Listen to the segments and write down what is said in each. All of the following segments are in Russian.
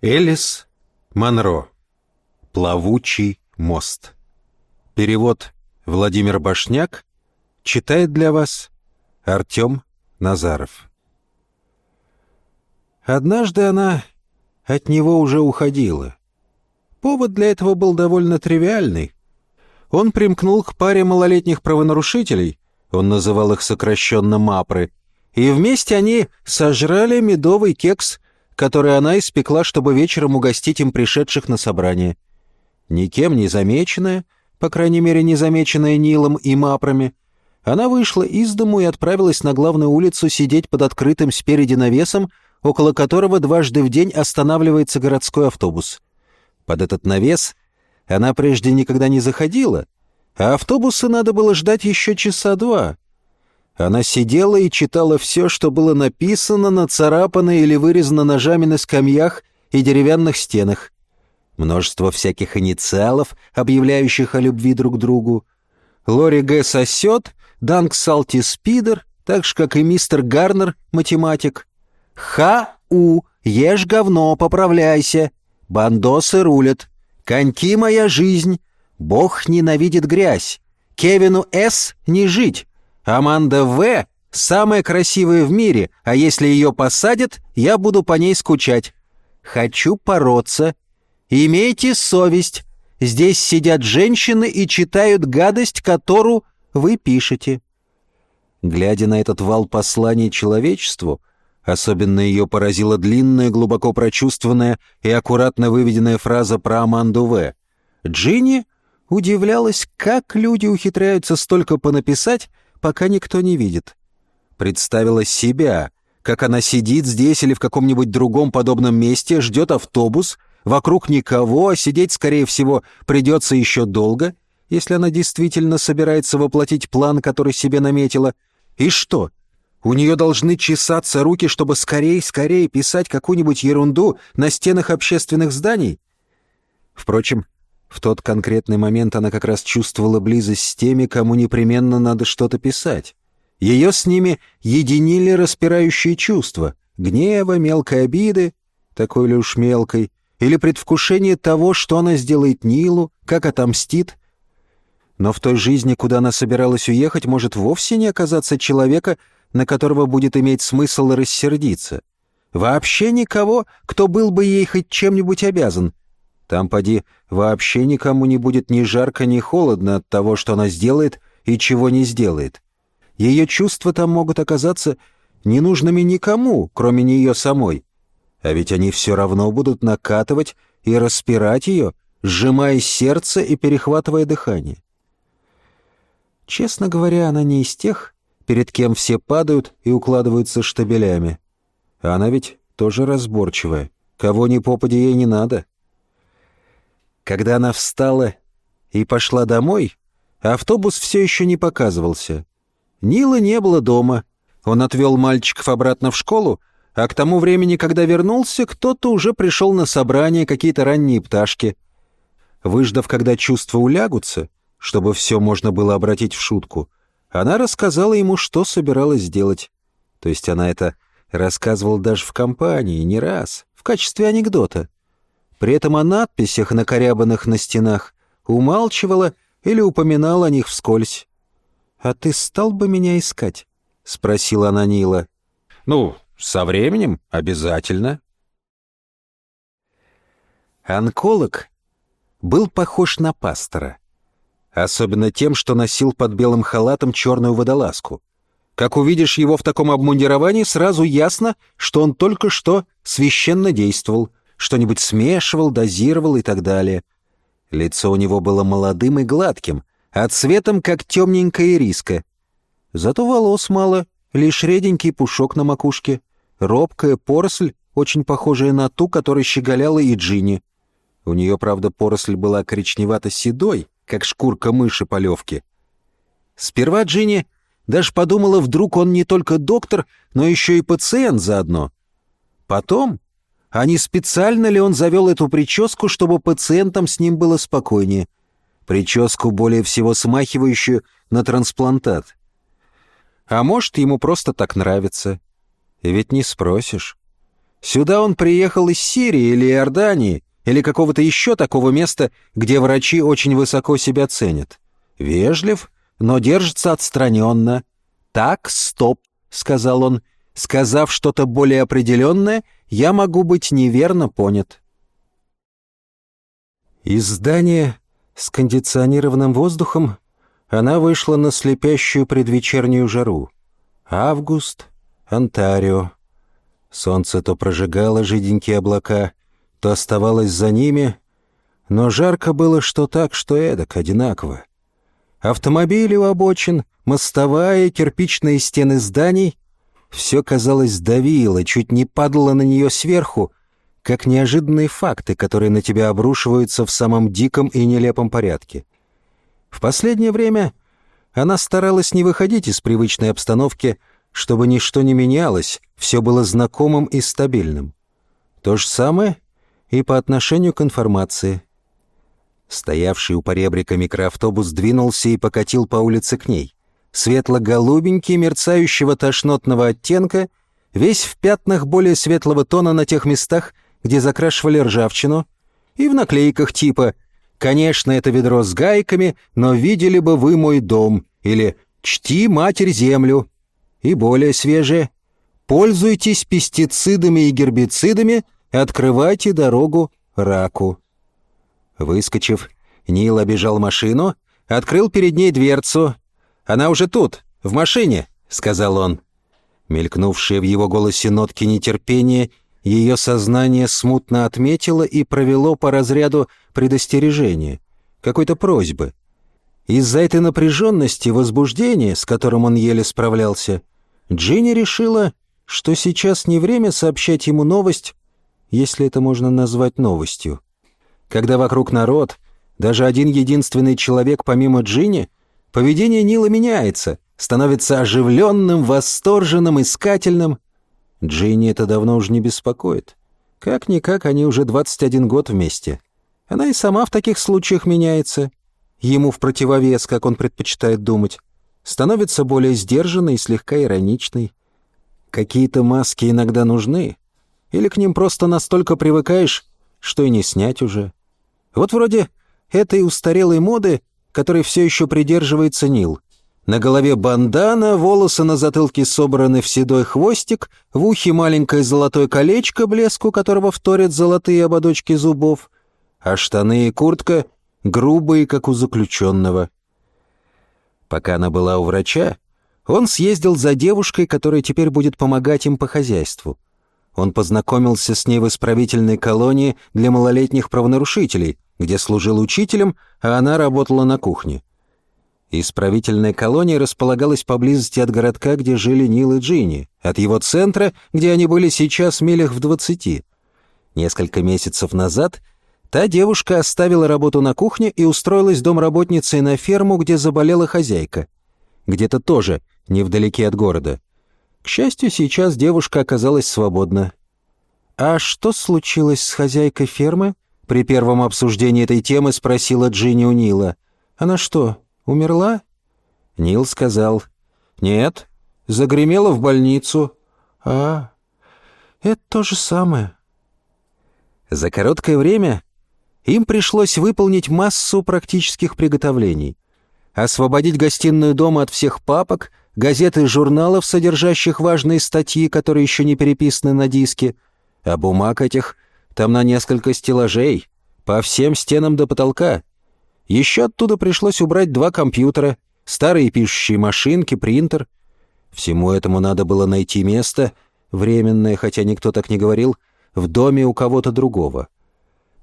Элис Монро. Плавучий мост. Перевод Владимир Башняк. Читает для вас Артем Назаров. Однажды она от него уже уходила. Повод для этого был довольно тривиальный. Он примкнул к паре малолетних правонарушителей, он называл их сокращенно «мапры», и вместе они сожрали медовый кекс который она испекла, чтобы вечером угостить им пришедших на собрание. Никем не замеченная, по крайней мере, не замеченная Нилом и Мапрами, она вышла из дому и отправилась на главную улицу сидеть под открытым спереди навесом, около которого дважды в день останавливается городской автобус. Под этот навес она прежде никогда не заходила, а автобусы надо было ждать еще часа два — она сидела и читала все, что было написано, нацарапано или вырезано ножами на скамьях и деревянных стенах. Множество всяких инициалов, объявляющих о любви друг другу. Лори Г. сосет, Данк Салти Спидер, так же, как и мистер Гарнер, математик. Ха-у, ешь говно, поправляйся. Бандосы рулят. Коньки моя жизнь. Бог ненавидит грязь. Кевину С. не жить. Аманда В. самая красивая в мире, а если ее посадят, я буду по ней скучать. Хочу бороться. Имейте совесть. Здесь сидят женщины и читают гадость, которую вы пишете. Глядя на этот вал посланий человечеству, особенно ее поразила длинная, глубоко прочувствованная и аккуратно выведенная фраза про Аманду В. Джинни удивлялась, как люди ухитряются столько понаписать, пока никто не видит. Представила себя, как она сидит здесь или в каком-нибудь другом подобном месте, ждет автобус, вокруг никого, а сидеть, скорее всего, придется еще долго, если она действительно собирается воплотить план, который себе наметила. И что? У нее должны чесаться руки, чтобы скорее-скорее писать какую-нибудь ерунду на стенах общественных зданий? Впрочем, в тот конкретный момент она как раз чувствовала близость с теми, кому непременно надо что-то писать. Ее с ними единили распирающие чувства — гнева, мелкой обиды, такой ли уж мелкой, или предвкушение того, что она сделает Нилу, как отомстит. Но в той жизни, куда она собиралась уехать, может вовсе не оказаться человека, на которого будет иметь смысл рассердиться. Вообще никого, кто был бы ей хоть чем-нибудь обязан, там, поди, вообще никому не будет ни жарко, ни холодно от того, что она сделает и чего не сделает. Ее чувства там могут оказаться ненужными никому, кроме нее самой. А ведь они все равно будут накатывать и распирать ее, сжимая сердце и перехватывая дыхание. Честно говоря, она не из тех, перед кем все падают и укладываются штабелями. Она ведь тоже разборчивая. Кого ни попади ей не надо. Когда она встала и пошла домой, автобус все еще не показывался. Нила не было дома. Он отвел мальчиков обратно в школу, а к тому времени, когда вернулся, кто-то уже пришел на собрание, какие-то ранние пташки. Выждав, когда чувства улягутся, чтобы все можно было обратить в шутку, она рассказала ему, что собиралась сделать. То есть она это рассказывала даже в компании, не раз, в качестве анекдота. При этом о надписях, накорябанных на стенах, умалчивала или упоминала о них вскользь. «А ты стал бы меня искать?» — спросила она Нила. «Ну, со временем обязательно». Онколог был похож на пастора. Особенно тем, что носил под белым халатом черную водолазку. Как увидишь его в таком обмундировании, сразу ясно, что он только что священно действовал — что-нибудь смешивал, дозировал и так далее. Лицо у него было молодым и гладким, а цветом как темненькая ириска. Зато волос мало, лишь реденький пушок на макушке, робкая поросль, очень похожая на ту, которой щеголяла и Джинни. У нее, правда, поросль была коричневато-седой, как шкурка мыши полевки. Сперва Джинни даже подумала, вдруг он не только доктор, но еще и пациент заодно. Потом а не специально ли он завел эту прическу, чтобы пациентам с ним было спокойнее. Прическу, более всего смахивающую на трансплантат. А может, ему просто так нравится. Ведь не спросишь. Сюда он приехал из Сирии или Иордании, или какого-то еще такого места, где врачи очень высоко себя ценят. Вежлив, но держится отстраненно. «Так, стоп», — сказал он. «Сказав что-то более определенное, я могу быть неверно понят». Из здания с кондиционированным воздухом она вышла на слепящую предвечернюю жару. Август, Онтарио. Солнце то прожигало жиденькие облака, то оставалось за ними, но жарко было что так, что эдак, одинаково. Автомобили у обочин, мостовая, кирпичные стены зданий — все, казалось, давило, чуть не падало на нее сверху, как неожиданные факты, которые на тебя обрушиваются в самом диком и нелепом порядке. В последнее время она старалась не выходить из привычной обстановки, чтобы ничто не менялось, все было знакомым и стабильным. То же самое и по отношению к информации — Стоявший у поребрика микроавтобус двинулся и покатил по улице к ней. Светло-голубенький, мерцающего тошнотного оттенка, весь в пятнах более светлого тона на тех местах, где закрашивали ржавчину, и в наклейках типа «Конечно, это ведро с гайками, но видели бы вы мой дом» или «Чти матерь землю» и более свежее «Пользуйтесь пестицидами и гербицидами, открывайте дорогу раку». Выскочив, Нил обежал машину, открыл перед ней дверцу. «Она уже тут, в машине», — сказал он. Мелькнувшие в его голосе нотки нетерпения, ее сознание смутно отметило и провело по разряду предостережения, какой-то просьбы. Из-за этой напряженности, возбуждения, с которым он еле справлялся, Джинни решила, что сейчас не время сообщать ему новость, если это можно назвать новостью. Когда вокруг народ, даже один единственный человек помимо Джинни, поведение Нила меняется, становится оживленным, восторженным, искательным. Джинни это давно уже не беспокоит. Как-никак они уже 21 год вместе. Она и сама в таких случаях меняется. Ему в противовес, как он предпочитает думать. Становится более сдержанной и слегка ироничной. Какие-то маски иногда нужны. Или к ним просто настолько привыкаешь, что и не снять уже. Вот вроде этой устарелой моды, которой все еще придерживается Нил. На голове бандана, волосы на затылке собраны в седой хвостик, в ухе маленькое золотое колечко, блеску которого вторят золотые ободочки зубов, а штаны и куртка грубые, как у заключенного. Пока она была у врача, он съездил за девушкой, которая теперь будет помогать им по хозяйству. Он познакомился с ней в исправительной колонии для малолетних правонарушителей, где служил учителем, а она работала на кухне. Исправительная колония располагалась поблизости от городка, где жили Нил и Джинни, от его центра, где они были сейчас милях в двадцати. Несколько месяцев назад та девушка оставила работу на кухне и устроилась домработницей на ферму, где заболела хозяйка. Где-то тоже, невдалеке от города. К счастью, сейчас девушка оказалась свободна. «А что случилось с хозяйкой фермы?» При первом обсуждении этой темы спросила Джинни у Нила. «Она что, умерла?» Нил сказал. «Нет, загремела в больницу». «А, это то же самое». За короткое время им пришлось выполнить массу практических приготовлений. Освободить гостиную дома от всех папок, газет и журналов, содержащих важные статьи, которые еще не переписаны на диске, а бумаг этих — там на несколько стеллажей, по всем стенам до потолка. Еще оттуда пришлось убрать два компьютера, старые пишущие машинки, принтер. Всему этому надо было найти место, временное, хотя никто так не говорил, в доме у кого-то другого.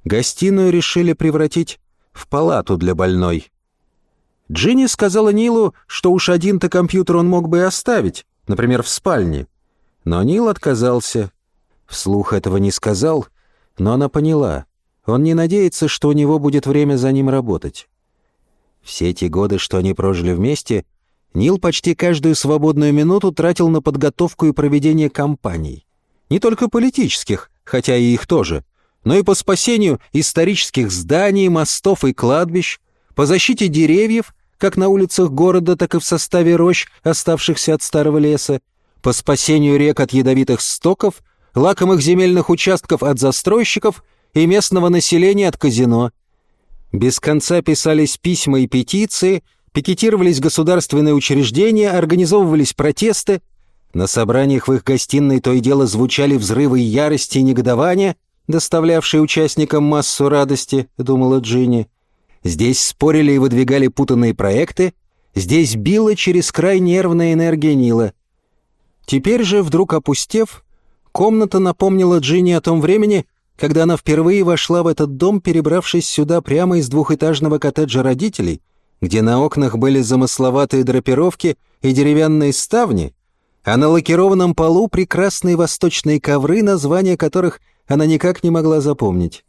Гостиную решили превратить в палату для больной. Джинни сказала Нилу, что уж один-то компьютер он мог бы и оставить, например, в спальне. Но Нил отказался. Вслух этого не сказал, но она поняла, он не надеется, что у него будет время за ним работать. Все те годы, что они прожили вместе, Нил почти каждую свободную минуту тратил на подготовку и проведение кампаний. Не только политических, хотя и их тоже, но и по спасению исторических зданий, мостов и кладбищ, по защите деревьев, как на улицах города, так и в составе рощ, оставшихся от старого леса, по спасению рек от ядовитых стоков — лакомых земельных участков от застройщиков и местного населения от казино. Без конца писались письма и петиции, пикетировались государственные учреждения, организовывались протесты. На собраниях в их гостиной то и дело звучали взрывы ярости и негодования, доставлявшие участникам массу радости, думала Джинни. Здесь спорили и выдвигали путанные проекты, здесь била через край нервная энергия Нила. Теперь же, вдруг опустев, комната напомнила Джинни о том времени, когда она впервые вошла в этот дом, перебравшись сюда прямо из двухэтажного коттеджа родителей, где на окнах были замысловатые драпировки и деревянные ставни, а на лакированном полу прекрасные восточные ковры, названия которых она никак не могла запомнить.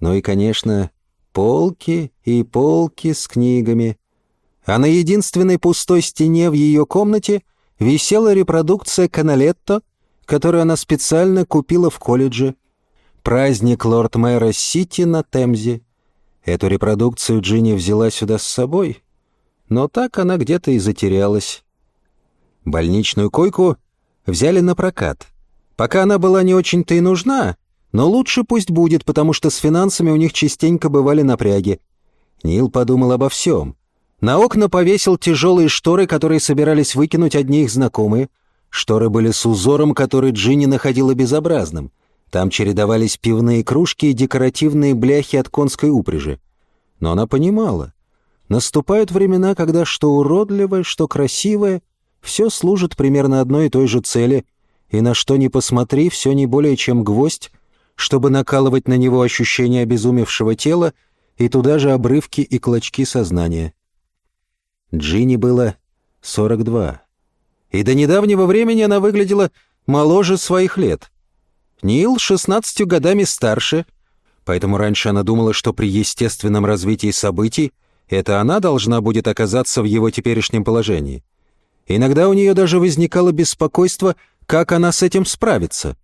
Ну и, конечно, полки и полки с книгами. А на единственной пустой стене в ее комнате висела репродукция Каналетто, которую она специально купила в колледже. Праздник лорд-мэра Сити на Темзе. Эту репродукцию Джинни взяла сюда с собой, но так она где-то и затерялась. Больничную койку взяли на прокат. Пока она была не очень-то и нужна, но лучше пусть будет, потому что с финансами у них частенько бывали напряги. Нил подумал обо всем. На окна повесил тяжелые шторы, которые собирались выкинуть одни их знакомые. Шторы были с узором, который Джинни находила безобразным — там чередовались пивные кружки и декоративные бляхи от конской упряжи. Но она понимала. Наступают времена, когда что уродливое, что красивое, все служит примерно одной и той же цели, и на что ни посмотри, все не более чем гвоздь, чтобы накалывать на него ощущение обезумевшего тела и туда же обрывки и клочки сознания. Джинни было 42. И до недавнего времени она выглядела моложе своих лет. Нил шестнадцатью годами старше, поэтому раньше она думала, что при естественном развитии событий это она должна будет оказаться в его теперешнем положении. Иногда у нее даже возникало беспокойство, как она с этим справится.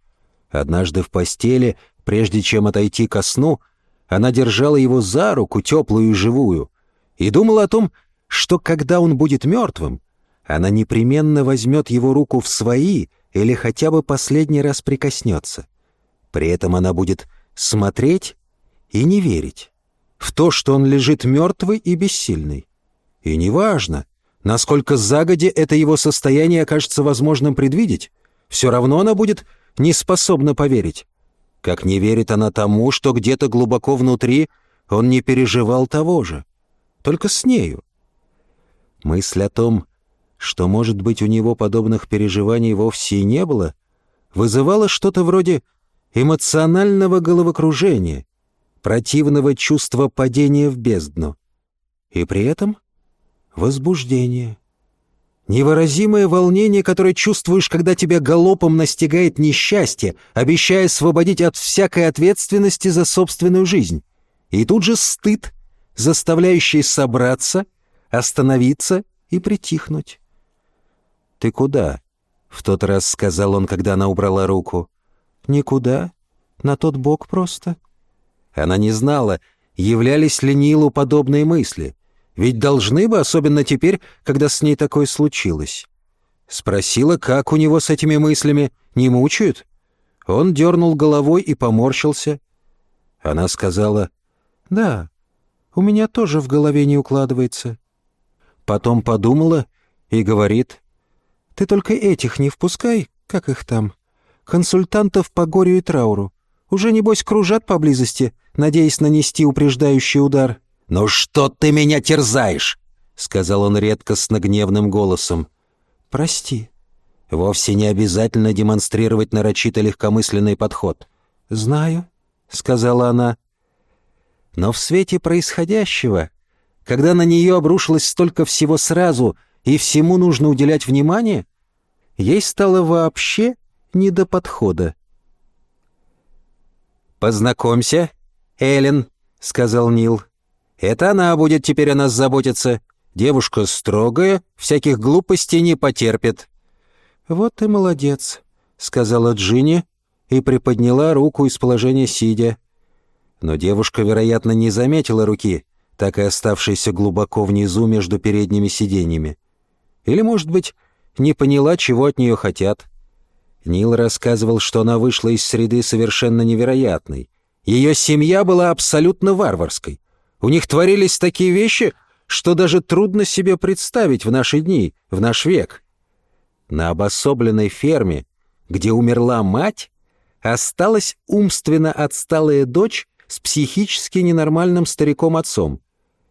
Однажды в постели, прежде чем отойти ко сну, она держала его за руку, теплую и живую, и думала о том, что когда он будет мертвым, она непременно возьмет его руку в свои или хотя бы последний раз прикоснется. При этом она будет смотреть и не верить в то, что он лежит мертвый и бессильный. И неважно, насколько загоди это его состояние окажется возможным предвидеть, все равно она будет не способна поверить. Как не верит она тому, что где-то глубоко внутри он не переживал того же, только с нею. Мысль о том, что, может быть, у него подобных переживаний вовсе и не было, вызывала что-то вроде эмоционального головокружения, противного чувства падения в бездну. И при этом возбуждение. Невыразимое волнение, которое чувствуешь, когда тебя галопом настигает несчастье, обещая освободить от всякой ответственности за собственную жизнь. И тут же стыд, заставляющий собраться, остановиться и притихнуть. «Ты куда?» — в тот раз сказал он, когда она убрала руку. «Никуда. На тот бок просто». Она не знала, являлись ли Нилу подобные мысли. Ведь должны бы, особенно теперь, когда с ней такое случилось. Спросила, как у него с этими мыслями, не мучают? Он дернул головой и поморщился. Она сказала, «Да, у меня тоже в голове не укладывается». Потом подумала и говорит, «Ты только этих не впускай, как их там, консультантов по горю и трауру. Уже, небось, кружат поблизости, надеясь нанести упреждающий удар». «Ну что ты меня терзаешь?» — сказал он редкостно гневным голосом. «Прости». Вовсе не обязательно демонстрировать нарочито легкомысленный подход. «Знаю», — сказала она. Но в свете происходящего, когда на нее обрушилось столько всего сразу и всему нужно уделять внимание, ей стало вообще не до подхода. «Познакомься, Эллен», — сказал Нил. «Это она будет теперь о нас заботиться. Девушка строгая, всяких глупостей не потерпит». «Вот ты молодец», — сказала Джинни и приподняла руку из положения сидя. Но девушка, вероятно, не заметила руки, так и оставшейся глубоко внизу между передними сиденьями. Или, может быть, не поняла, чего от нее хотят. Нил рассказывал, что она вышла из среды совершенно невероятной. Ее семья была абсолютно варварской. У них творились такие вещи, что даже трудно себе представить в наши дни, в наш век. На обособленной ферме, где умерла мать, осталась умственно отсталая дочь с психически ненормальным стариком-отцом.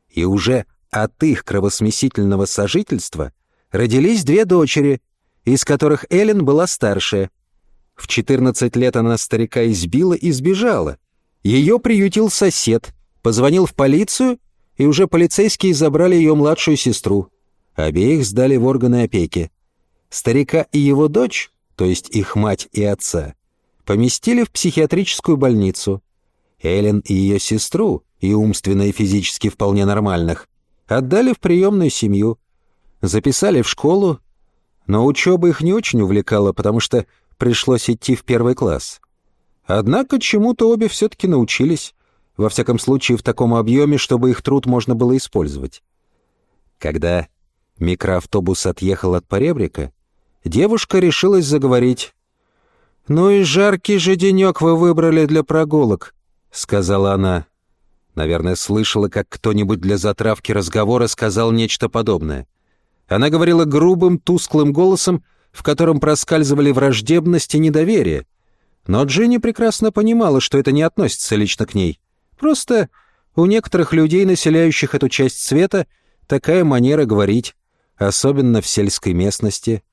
И уже от их кровосмесительного сожительства родились две дочери, из которых Эллен была старшая. В 14 лет она старика избила и сбежала. Ее приютил сосед, позвонил в полицию, и уже полицейские забрали ее младшую сестру. Обеих сдали в органы опеки. Старика и его дочь, то есть их мать и отца, поместили в психиатрическую больницу. Эллен и ее сестру, и умственно и физически вполне нормальных, отдали в приемную семью. Записали в школу, но учеба их не очень увлекала, потому что пришлось идти в первый класс. Однако чему-то обе все-таки научились, во всяком случае в таком объеме, чтобы их труд можно было использовать. Когда микроавтобус отъехал от поребрика, девушка решилась заговорить. «Ну и жаркий же денек вы выбрали для прогулок», — сказала она. Наверное, слышала, как кто-нибудь для затравки разговора сказал нечто подобное. Она говорила грубым, тусклым голосом, в котором проскальзывали враждебность и недоверие. Но Джинни прекрасно понимала, что это не относится лично к ней. Просто у некоторых людей, населяющих эту часть света, такая манера говорить, особенно в сельской местности.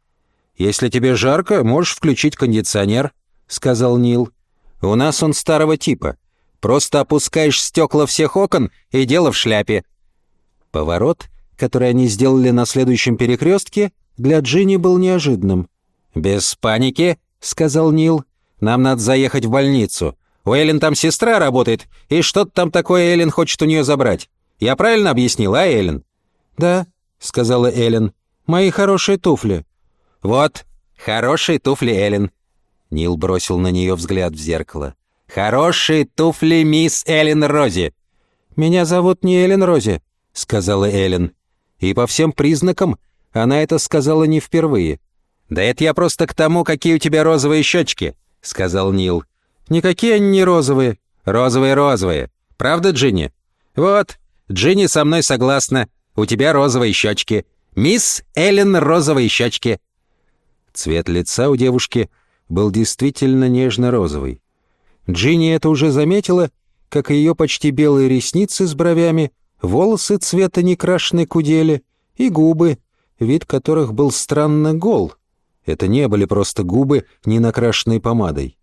«Если тебе жарко, можешь включить кондиционер», — сказал Нил. «У нас он старого типа. Просто опускаешь стекла всех окон, и дело в шляпе». Поворот — который они сделали на следующем перекрестке, для Джинни был неожиданным. «Без паники», — сказал Нил. «Нам надо заехать в больницу. У Эллен там сестра работает, и что-то там такое Эллен хочет у нее забрать. Я правильно объяснил, а, Эллен?» «Да», — сказала Эллен. «Мои хорошие туфли». «Вот, хорошие туфли, Эллен». Нил бросил на нее взгляд в зеркало. «Хорошие туфли, мисс Эллен Рози». «Меня зовут не Эллен Рози», — сказала Эллен. И по всем признакам она это сказала не впервые. «Да это я просто к тому, какие у тебя розовые щечки», — сказал Нил. «Никакие они не розовые». «Розовые-розовые. Правда, Джинни?» «Вот, Джинни со мной согласна. У тебя розовые щечки. Мисс Эллен розовые щечки». Цвет лица у девушки был действительно нежно-розовый. Джинни это уже заметила, как и ее почти белые ресницы с бровями — волосы цвета некрашенной кудели и губы, вид которых был странно гол. Это не были просто губы, не накрашенные помадой.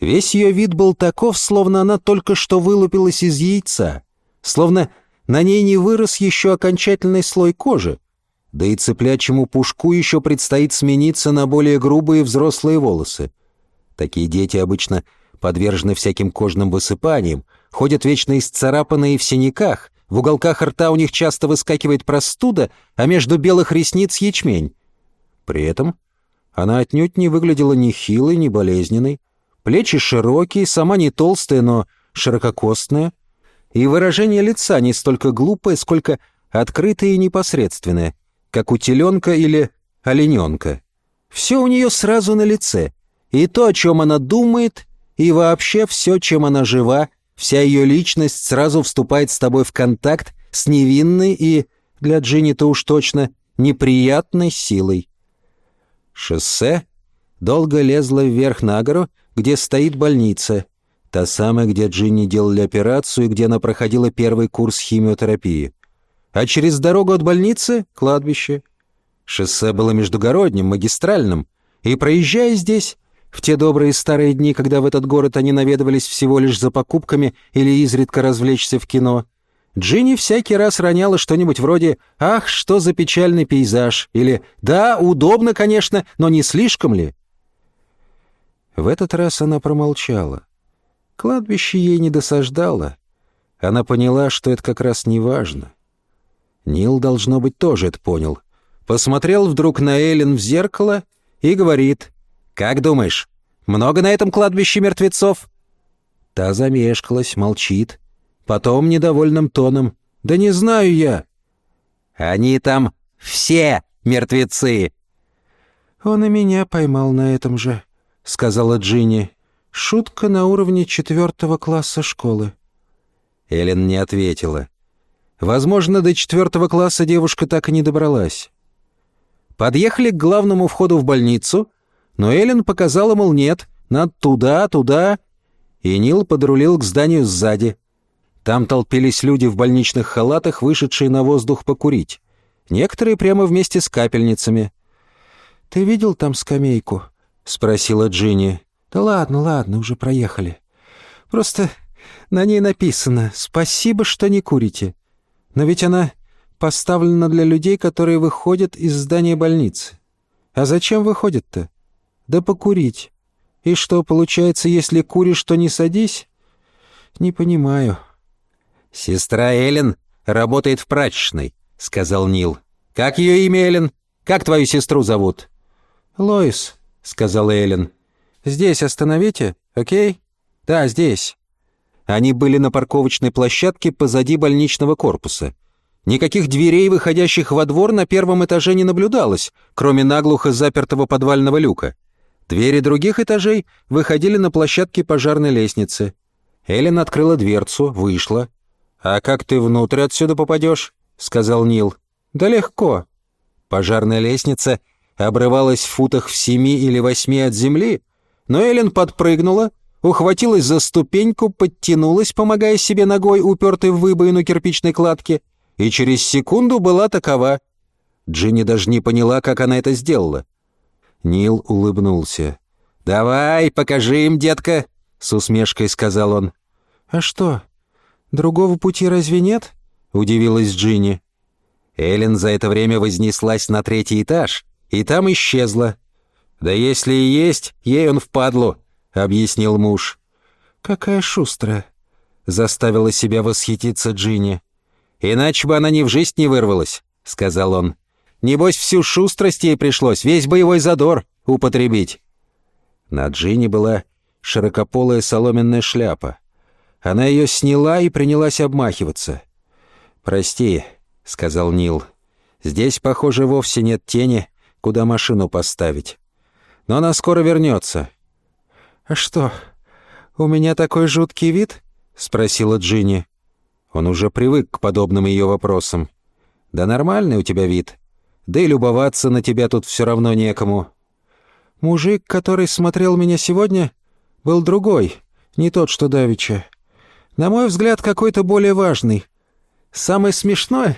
Весь ее вид был таков, словно она только что вылупилась из яйца, словно на ней не вырос еще окончательный слой кожи, да и цыплячьему пушку еще предстоит смениться на более грубые взрослые волосы. Такие дети обычно подвержены всяким кожным высыпаниям, ходят вечно исцарапанные в синяках, в уголках рта у них часто выскакивает простуда, а между белых ресниц ячмень. При этом она отнюдь не выглядела ни хилой, ни болезненной. Плечи широкие, сама не толстая, но ширококостная. И выражение лица не столько глупое, сколько открытое и непосредственное, как у теленка или олененка. Все у нее сразу на лице. И то, о чем она думает, и вообще все, чем она жива, Вся ее личность сразу вступает с тобой в контакт с невинной и, для Джинни-то уж точно, неприятной силой. Шоссе долго лезло вверх на гору, где стоит больница. Та самая, где Джинни делали операцию и где она проходила первый курс химиотерапии. А через дорогу от больницы — кладбище. Шоссе было междугородним, магистральным, и, проезжая здесь, в те добрые старые дни, когда в этот город они наведывались всего лишь за покупками или изредка развлечься в кино, Джинни всякий раз роняла что-нибудь вроде «Ах, что за печальный пейзаж» или «Да, удобно, конечно, но не слишком ли?» В этот раз она промолчала. Кладбище ей не досаждало. Она поняла, что это как раз не важно. Нил, должно быть, тоже это понял. Посмотрел вдруг на Эллен в зеркало и говорит «Как думаешь, много на этом кладбище мертвецов?» Та замешкалась, молчит. Потом недовольным тоном. «Да не знаю я». «Они там все мертвецы!» Он и меня поймал на этом же. сказала Джинни. «Шутка на уровне четвертого класса школы». Эллен не ответила. Возможно, до четвертого класса девушка так и не добралась. Подъехали к главному входу в больницу, но Эллен показала, мол, нет, надо туда, туда, и Нил подрулил к зданию сзади. Там толпились люди в больничных халатах, вышедшие на воздух покурить. Некоторые прямо вместе с капельницами. «Ты видел там скамейку?» — спросила Джинни. «Да ладно, ладно, уже проехали. Просто на ней написано «Спасибо, что не курите». Но ведь она поставлена для людей, которые выходят из здания больницы. А зачем выходят-то? Да покурить. И что, получается, если куришь, то не садись? Не понимаю. «Сестра Эллен работает в прачечной», — сказал Нил. «Как ее имя, Эллен? Как твою сестру зовут?» «Лоис», — сказала Эллен. «Здесь остановите, окей?» «Да, здесь». Они были на парковочной площадке позади больничного корпуса. Никаких дверей, выходящих во двор, на первом этаже не наблюдалось, кроме наглухо запертого подвального люка. Двери других этажей выходили на площадке пожарной лестницы. Эллен открыла дверцу, вышла. «А как ты внутрь отсюда попадешь?» — сказал Нил. «Да легко». Пожарная лестница обрывалась в футах в семи или восьми от земли, но Эллен подпрыгнула, ухватилась за ступеньку, подтянулась, помогая себе ногой, упертой в выбоину кирпичной кладки, и через секунду была такова. Джинни даже не поняла, как она это сделала. Нил улыбнулся. «Давай, покажи им, детка!» — с усмешкой сказал он. «А что, другого пути разве нет?» — удивилась Джинни. Эллен за это время вознеслась на третий этаж и там исчезла. «Да если и есть, ей он впадлу», — объяснил муж. «Какая шустрая», — заставила себя восхититься Джинни. «Иначе бы она ни в жизнь не вырвалась», — сказал он. «Небось, всю шустрость ей пришлось, весь боевой задор употребить». На Джинни была широкополая соломенная шляпа. Она ее сняла и принялась обмахиваться. «Прости», — сказал Нил. «Здесь, похоже, вовсе нет тени, куда машину поставить. Но она скоро вернется». «А что, у меня такой жуткий вид?» — спросила Джинни. Он уже привык к подобным ее вопросам. «Да нормальный у тебя вид. Да и любоваться на тебя тут все равно некому». «Мужик, который смотрел меня сегодня, был другой, не тот, что давеча. На мой взгляд, какой-то более важный. Самое смешное,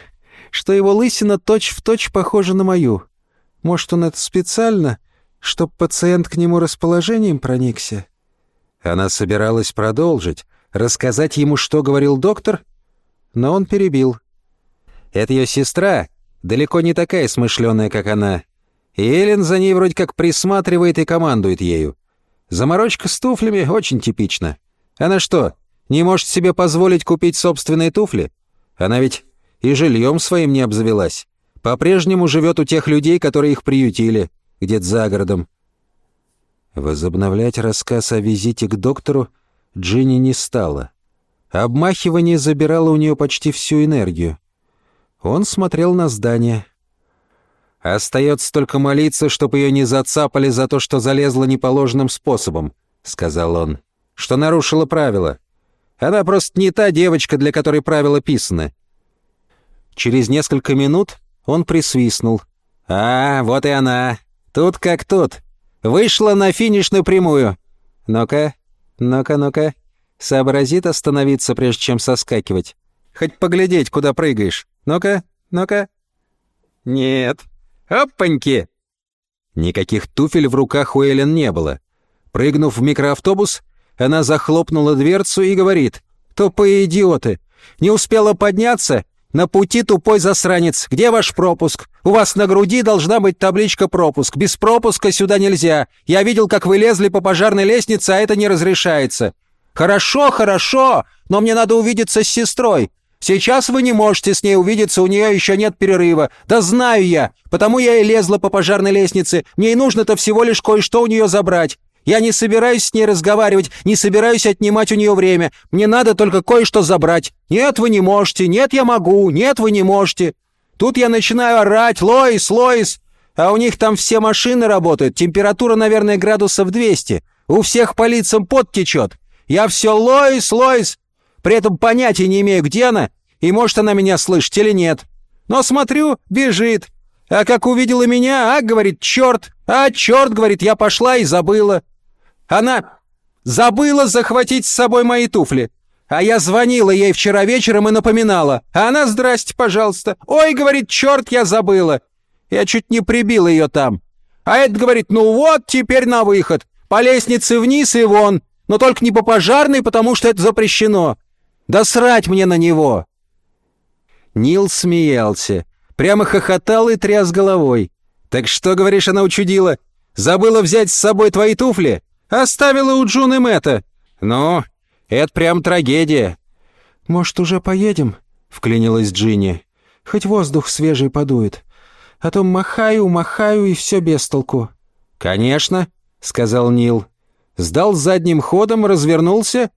что его лысина точь-в-точь точь похожа на мою. Может, он это специально, чтоб пациент к нему расположением проникся?» Она собиралась продолжить, рассказать ему, что говорил доктор, но он перебил. «Это ее сестра, далеко не такая смышленая, как она. И Эллен за ней вроде как присматривает и командует ею. Заморочка с туфлями очень типична. Она что, не может себе позволить купить собственные туфли? Она ведь и жильем своим не обзавелась. По-прежнему живет у тех людей, которые их приютили, где-то за городом». Возобновлять рассказ о визите к доктору Джинни не стала. Обмахивание забирало у нее почти всю энергию. Он смотрел на здание. «Остается только молиться, чтобы ее не зацапали за то, что залезла неположенным способом», — сказал он. «Что нарушила правила. Она просто не та девочка, для которой правила писаны». Через несколько минут он присвистнул. «А, вот и она. Тут как тут. Вышла на финишную прямую. Ну-ка, ну-ка, ну-ка». Сообразит остановиться, прежде чем соскакивать. Хоть поглядеть, куда прыгаешь. Ну-ка, ну-ка. Нет. Опаньки! Никаких туфель в руках у Эллен не было. Прыгнув в микроавтобус, она захлопнула дверцу и говорит. «Тупые идиоты! Не успела подняться? На пути тупой засранец. Где ваш пропуск? У вас на груди должна быть табличка «Пропуск». Без пропуска сюда нельзя. Я видел, как вы лезли по пожарной лестнице, а это не разрешается. «Хорошо, хорошо, но мне надо увидеться с сестрой. Сейчас вы не можете с ней увидеться, у нее еще нет перерыва. Да знаю я, потому я и лезла по пожарной лестнице. Мне и нужно-то всего лишь кое-что у нее забрать. Я не собираюсь с ней разговаривать, не собираюсь отнимать у нее время. Мне надо только кое-что забрать. Нет, вы не можете, нет, я могу, нет, вы не можете. Тут я начинаю орать, Лоис, Лоис. А у них там все машины работают, температура, наверное, градусов 200. У всех по лицам пот течет. Я все Лоис, Лоис. При этом понятия не имею, где она, и может она меня слышит или нет. Но смотрю, бежит. А как увидела меня, а, говорит, черт, а, черт, говорит, я пошла и забыла. Она забыла захватить с собой мои туфли. А я звонила ей вчера вечером и напоминала. А она, здрасте, пожалуйста. Ой, говорит, черт, я забыла. Я чуть не прибил ее там. А это говорит, ну вот, теперь на выход. По лестнице вниз и вон. Но только не по пожарной, потому что это запрещено. Да срать мне на него. Нил смеялся. Прямо хохотал и тряс головой. «Так что, говоришь, она учудила? Забыла взять с собой твои туфли? Оставила у Джуны Мэтта? Ну, это прям трагедия». «Может, уже поедем?» — вклинилась Джинни. «Хоть воздух свежий подует. А то махаю, махаю, и все без толку». «Конечно», — сказал Нил. Сдал задним ходом, развернулся,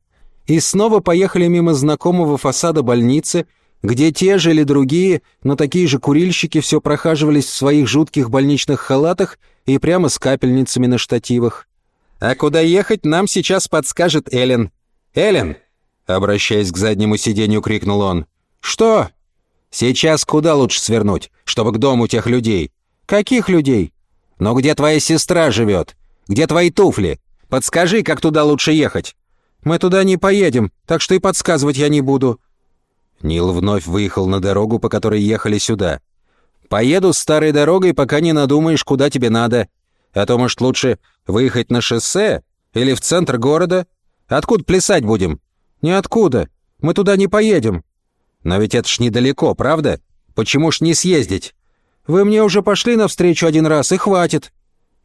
и снова поехали мимо знакомого фасада больницы, где те же или другие, но такие же курильщики все прохаживались в своих жутких больничных халатах и прямо с капельницами на штативах. «А куда ехать, нам сейчас подскажет Эллен». «Эллен!» — обращаясь к заднему сиденью, крикнул он. «Что?» «Сейчас куда лучше свернуть, чтобы к дому тех людей?» «Каких людей?» «Ну где твоя сестра живет? Где твои туфли? Подскажи, как туда лучше ехать». «Мы туда не поедем, так что и подсказывать я не буду», Нил вновь выехал на дорогу, по которой ехали сюда. «Поеду старой дорогой, пока не надумаешь, куда тебе надо. А то, может, лучше выехать на шоссе или в центр города? Откуда плясать будем?» «Ниоткуда. Мы туда не поедем». «Но ведь это ж недалеко, правда? Почему ж не съездить?» «Вы мне уже пошли навстречу один раз, и хватит».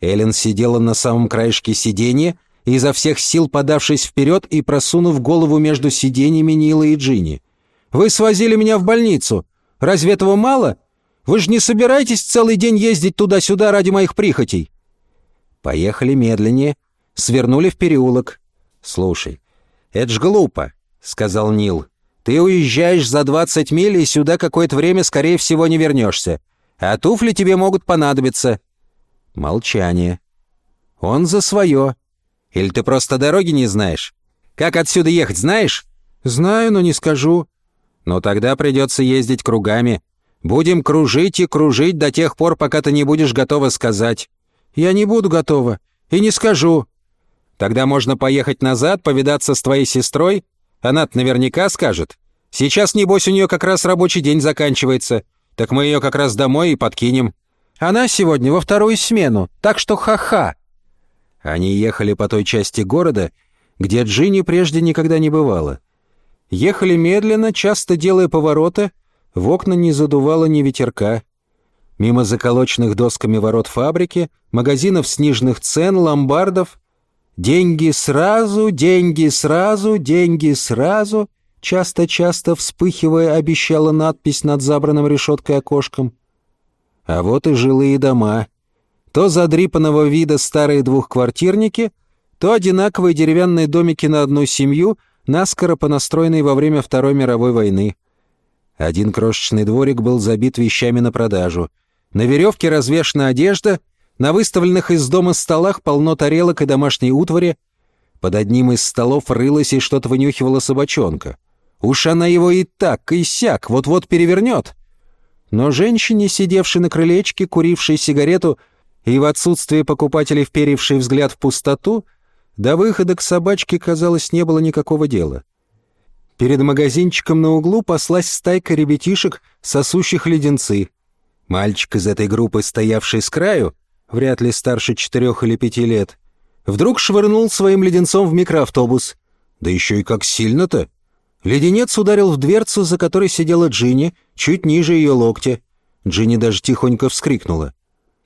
Эллен сидела на самом краешке сиденья, изо всех сил подавшись вперед и просунув голову между сиденьями Нила и Джинни. Вы свозили меня в больницу. Разве этого мало? Вы же не собираетесь целый день ездить туда-сюда ради моих прихотей?» Поехали медленнее, свернули в переулок. «Слушай, это ж глупо», — сказал Нил. «Ты уезжаешь за 20 миль и сюда какое-то время, скорее всего, не вернешься. А туфли тебе могут понадобиться». Молчание. «Он за свое. Или ты просто дороги не знаешь? Как отсюда ехать, знаешь?» «Знаю, но не скажу. Но тогда придется ездить кругами. Будем кружить и кружить до тех пор, пока ты не будешь готова сказать. Я не буду готова. И не скажу. Тогда можно поехать назад, повидаться с твоей сестрой. она наверняка скажет. Сейчас, небось, у нее как раз рабочий день заканчивается. Так мы ее как раз домой и подкинем. Она сегодня во вторую смену, так что ха-ха. Они ехали по той части города, где Джинни прежде никогда не бывала. Ехали медленно, часто делая повороты, в окна не задувало ни ветерка. Мимо заколоченных досками ворот фабрики, магазинов сниженных цен, ломбардов. «Деньги сразу, деньги сразу, деньги сразу», часто-часто вспыхивая, обещала надпись над забранным решеткой окошком. А вот и жилые дома. То задрипанного вида старые двухквартирники, то одинаковые деревянные домики на одну семью — наскоро понастроенный во время Второй мировой войны. Один крошечный дворик был забит вещами на продажу. На веревке развешана одежда, на выставленных из дома столах полно тарелок и домашней утвари. Под одним из столов рылась и что-то вынюхивала собачонка. Уж она его и так, и сяк, вот-вот перевернет. Но женщине, сидевшей на крылечке, курившей сигарету и в отсутствие покупателей вперившей взгляд в пустоту, до выхода к собачке, казалось, не было никакого дела. Перед магазинчиком на углу паслась стайка ребятишек, сосущих леденцы. Мальчик из этой группы, стоявший с краю, вряд ли старше четырех или пяти лет, вдруг швырнул своим леденцом в микроавтобус. Да еще и как сильно-то! Леденец ударил в дверцу, за которой сидела Джинни, чуть ниже ее локтя. Джинни даже тихонько вскрикнула.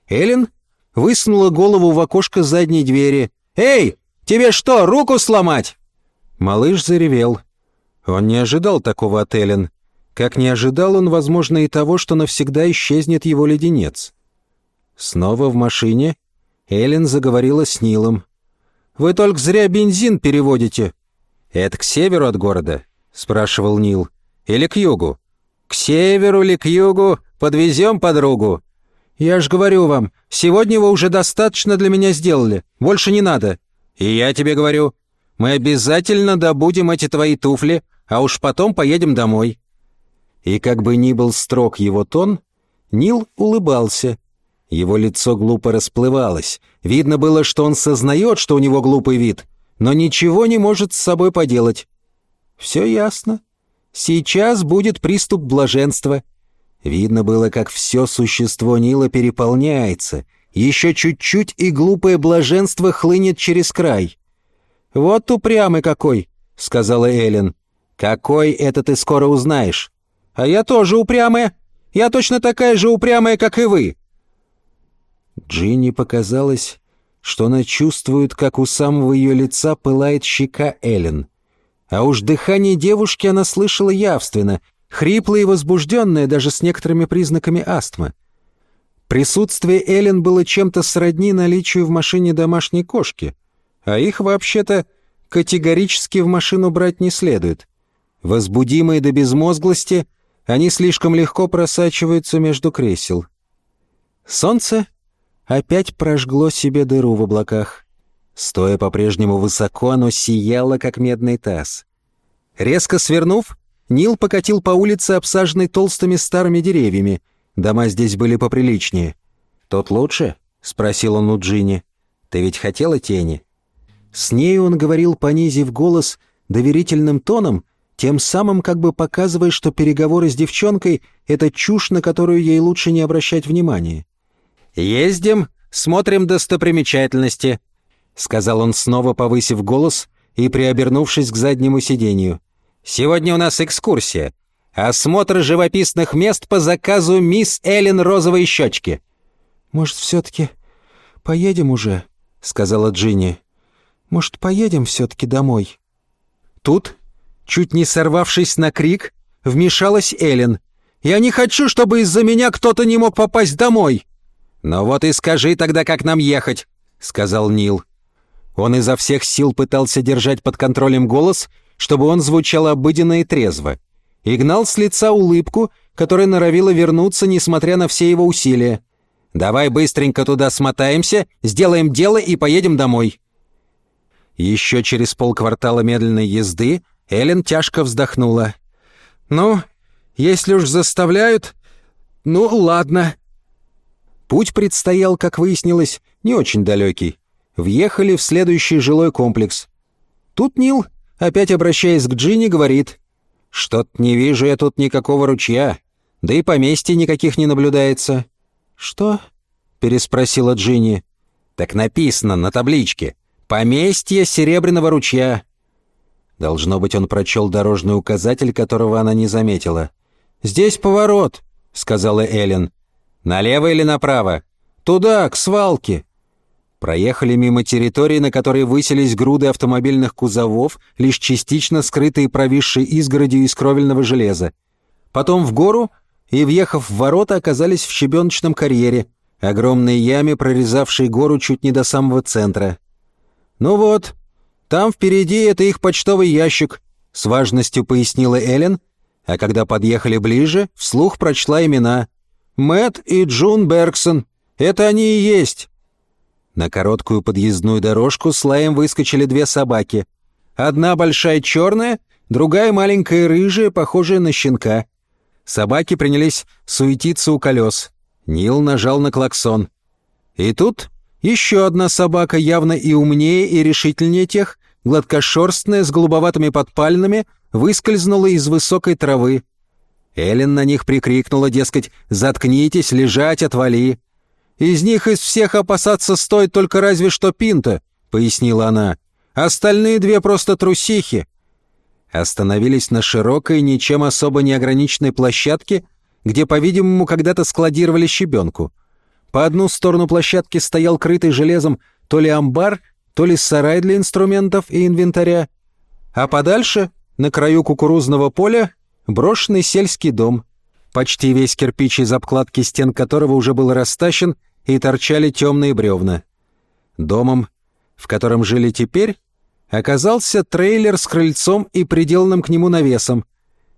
Эллен высунула голову в окошко задней двери. «Эй, Тебе что, руку сломать?» Малыш заревел. Он не ожидал такого от Эллен. Как не ожидал он, возможно, и того, что навсегда исчезнет его леденец. Снова в машине Эллен заговорила с Нилом. «Вы только зря бензин переводите». «Это к северу от города?» — спрашивал Нил. «Или к югу?» «К северу или к югу? Подвезем подругу?» «Я ж говорю вам, сегодня вы уже достаточно для меня сделали. Больше не надо». «И я тебе говорю, мы обязательно добудем эти твои туфли, а уж потом поедем домой». И как бы ни был строг его тон, Нил улыбался. Его лицо глупо расплывалось. Видно было, что он сознает, что у него глупый вид, но ничего не может с собой поделать. Все ясно. Сейчас будет приступ блаженства. Видно было, как все существо Нила переполняется. Еще чуть-чуть, и глупое блаженство хлынет через край. «Вот упрямый какой», — сказала Эллен. «Какой это ты скоро узнаешь?» «А я тоже упрямая. Я точно такая же упрямая, как и вы». Джинни показалось, что она чувствует, как у самого ее лица пылает щека Эллен. А уж дыхание девушки она слышала явственно, хриплое и возбужденное, даже с некоторыми признаками астмы. Присутствие Эллен было чем-то сродни наличию в машине домашней кошки, а их, вообще-то, категорически в машину брать не следует. Возбудимые до безмозглости, они слишком легко просачиваются между кресел. Солнце опять прожгло себе дыру в облаках. Стоя по-прежнему высоко, оно сияло, как медный таз. Резко свернув, Нил покатил по улице, обсаженной толстыми старыми деревьями. Дома здесь были поприличнее. «Тот лучше?» — спросил он у Джинни. «Ты ведь хотела тени?» С нею он говорил, понизив голос, доверительным тоном, тем самым как бы показывая, что переговоры с девчонкой — это чушь, на которую ей лучше не обращать внимания. «Ездим, смотрим достопримечательности», — сказал он снова, повысив голос и приобернувшись к заднему сиденью. «Сегодня у нас экскурсия. Осмотр живописных мест по заказу мисс Эллен Розовой Щечки». «Может, все-таки поедем уже?» — сказала Джинни. «Может, поедем все-таки домой?» Тут, чуть не сорвавшись на крик, вмешалась Эллен. «Я не хочу, чтобы из-за меня кто-то не мог попасть домой!» «Ну вот и скажи тогда, как нам ехать», — сказал Нил. Он изо всех сил пытался держать под контролем голос, чтобы он звучал обыденно и трезво, и гнал с лица улыбку, которая норовила вернуться, несмотря на все его усилия. «Давай быстренько туда смотаемся, сделаем дело и поедем домой». Еще через полквартала медленной езды Эллен тяжко вздохнула. «Ну, если уж заставляют, ну ладно». Путь предстоял, как выяснилось, не очень далекий въехали в следующий жилой комплекс. Тут Нил, опять обращаясь к Джинни, говорит, «Что-то не вижу я тут никакого ручья, да и поместья никаких не наблюдается». «Что?» — переспросила Джинни. «Так написано на табличке. Поместье Серебряного ручья». Должно быть, он прочел дорожный указатель, которого она не заметила. «Здесь поворот», — сказала Эллен. «Налево или направо?» «Туда, к свалке», Проехали мимо территории, на которой высились груды автомобильных кузовов, лишь частично скрытые провисшей изгородью из кровельного железа. Потом в гору и, въехав в ворота, оказались в щебеночном карьере, огромной яме, прорезавшей гору чуть не до самого центра. «Ну вот, там впереди это их почтовый ящик», — с важностью пояснила Эллен, а когда подъехали ближе, вслух прочла имена. «Мэтт и Джун Бергсон. Это они и есть». На короткую подъездную дорожку с лаем выскочили две собаки. Одна большая черная, другая маленькая рыжая, похожая на щенка. Собаки принялись суетиться у колес. Нил нажал на клаксон. И тут еще одна собака, явно и умнее, и решительнее тех, гладкошерстная, с голубоватыми подпальными, выскользнула из высокой травы. Эллен на них прикрикнула, дескать, «Заткнитесь, лежать, отвали!» Из них из всех опасаться стоит только разве что Пинта», — пояснила она. «Остальные две просто трусихи». Остановились на широкой, ничем особо не ограниченной площадке, где, по-видимому, когда-то складировали щебенку. По одну сторону площадки стоял крытый железом то ли амбар, то ли сарай для инструментов и инвентаря, а подальше, на краю кукурузного поля, брошенный сельский дом, почти весь кирпич из обкладки стен которого уже был растащен и торчали темные бревна. Домом, в котором жили теперь, оказался трейлер с крыльцом и приделанным к нему навесом.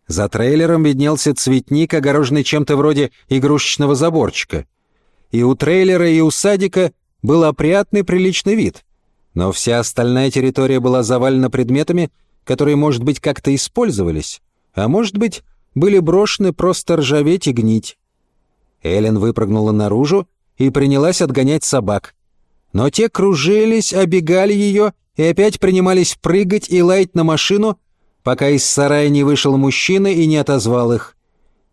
За трейлером виднелся цветник, огороженный чем-то вроде игрушечного заборчика. и у трейлера, и у садика был опрятный приличный вид. Но вся остальная территория была завалена предметами, которые, может быть, как-то использовались, а может быть, были брошены просто ржаветь и гнить. Эллен выпрыгнула наружу и принялась отгонять собак. Но те кружились, обегали ее и опять принимались прыгать и лаять на машину, пока из сарая не вышел мужчина и не отозвал их.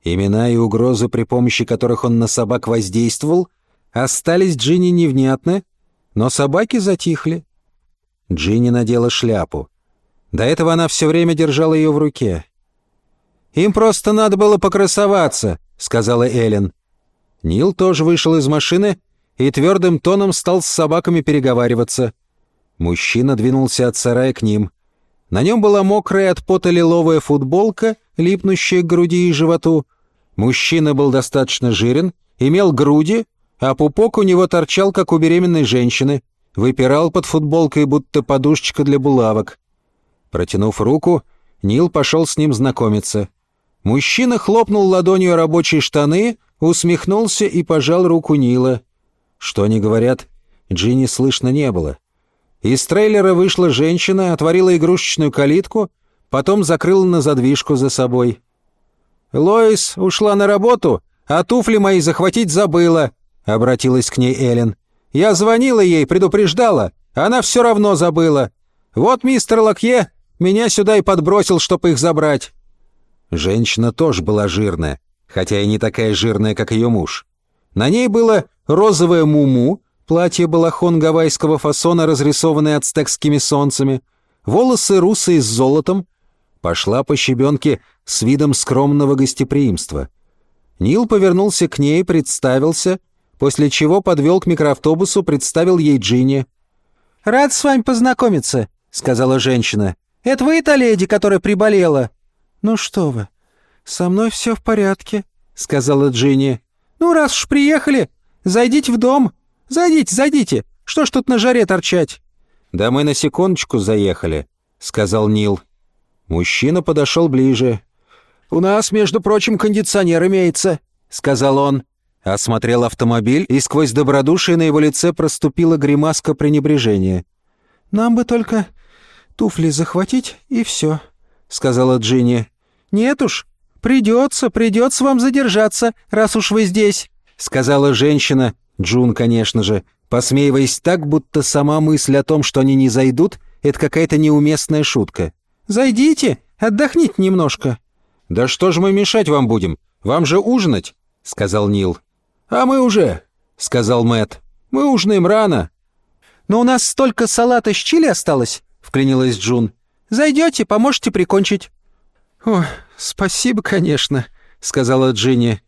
Имена и угрозы, при помощи которых он на собак воздействовал, остались Джинни невнятны, но собаки затихли. Джинни надела шляпу. До этого она все время держала ее в руке. «Им просто надо было покрасоваться», — сказала Эллен. Нил тоже вышел из машины и твердым тоном стал с собаками переговариваться. Мужчина двинулся от сарая к ним. На нем была мокрая от пота лиловая футболка, липнущая к груди и животу. Мужчина был достаточно жирен, имел груди, а пупок у него торчал, как у беременной женщины, выпирал под футболкой, будто подушечка для булавок. Протянув руку, Нил пошел с ним знакомиться. Мужчина хлопнул ладонью рабочие штаны, усмехнулся и пожал руку Нила. Что они говорят, Джинни слышно не было. Из трейлера вышла женщина, отворила игрушечную калитку, потом закрыла на задвижку за собой. «Лоис ушла на работу, а туфли мои захватить забыла», — обратилась к ней Эллен. «Я звонила ей, предупреждала, она все равно забыла. Вот мистер Лакье меня сюда и подбросил, чтобы их забрать». Женщина тоже была жирная, хотя и не такая жирная, как ее муж. На ней было розовое муму, платье-балахон гавайского фасона, разрисованное ацтекскими солнцами, волосы русые с золотом, пошла по щебенке с видом скромного гостеприимства. Нил повернулся к ней, представился, после чего подвел к микроавтобусу, представил ей Джинни. «Рад с вами познакомиться», — сказала женщина. «Это вы та леди, которая приболела?» «Ну что вы, со мной все в порядке», — сказала Джинни. «Ну, раз уж приехали, зайдите в дом. Зайдите, зайдите. Что ж тут на жаре торчать?» «Да мы на секундочку заехали», — сказал Нил. Мужчина подошел ближе. «У нас, между прочим, кондиционер имеется», — сказал он. Осмотрел автомобиль, и сквозь добродушие на его лице проступила гримаска пренебрежения. «Нам бы только туфли захватить, и все», — сказала Джинни. «Нет уж, придется, придется вам задержаться, раз уж вы здесь», — сказала женщина, Джун, конечно же, посмеиваясь так, будто сама мысль о том, что они не зайдут, это какая-то неуместная шутка. «Зайдите, отдохните немножко». «Да что же мы мешать вам будем? Вам же ужинать», — сказал Нил. «А мы уже», — сказал Мэт. «Мы ужинаем рано». «Но у нас столько салата с чили осталось», — вклинилась Джун. «Зайдете, поможете прикончить». «О, спасибо, конечно», — сказала Джинни.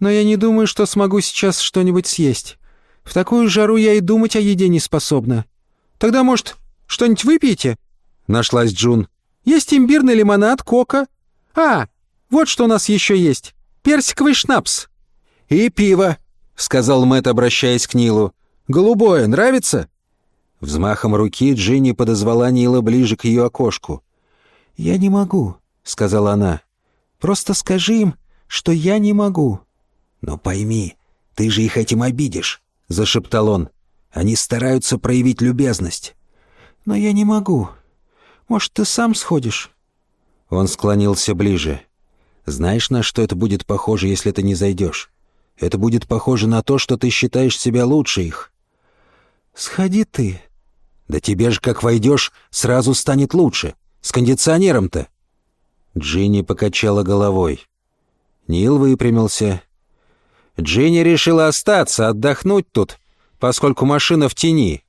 «Но я не думаю, что смогу сейчас что-нибудь съесть. В такую жару я и думать о еде не способна. Тогда, может, что-нибудь выпьете?» Нашлась Джун. «Есть имбирный лимонад, кока. А, вот что у нас еще есть. Персиковый шнапс». «И пиво», — сказал Мэтт, обращаясь к Нилу. «Голубое нравится?» Взмахом руки Джинни подозвала Нила ближе к ее окошку. «Я не могу», — сказала она. «Просто скажи им, что я не могу». «Но пойми, ты же их этим обидишь», — зашептал он. «Они стараются проявить любезность». «Но я не могу. Может, ты сам сходишь?» Он склонился ближе. «Знаешь, на что это будет похоже, если ты не зайдешь? Это будет похоже на то, что ты считаешь себя лучше их». «Сходи ты». «Да тебе же, как войдешь, сразу станет лучше. С кондиционером-то». Джинни покачала головой. Нил выпрямился. Джинни решила остаться, отдохнуть тут, поскольку машина в тени.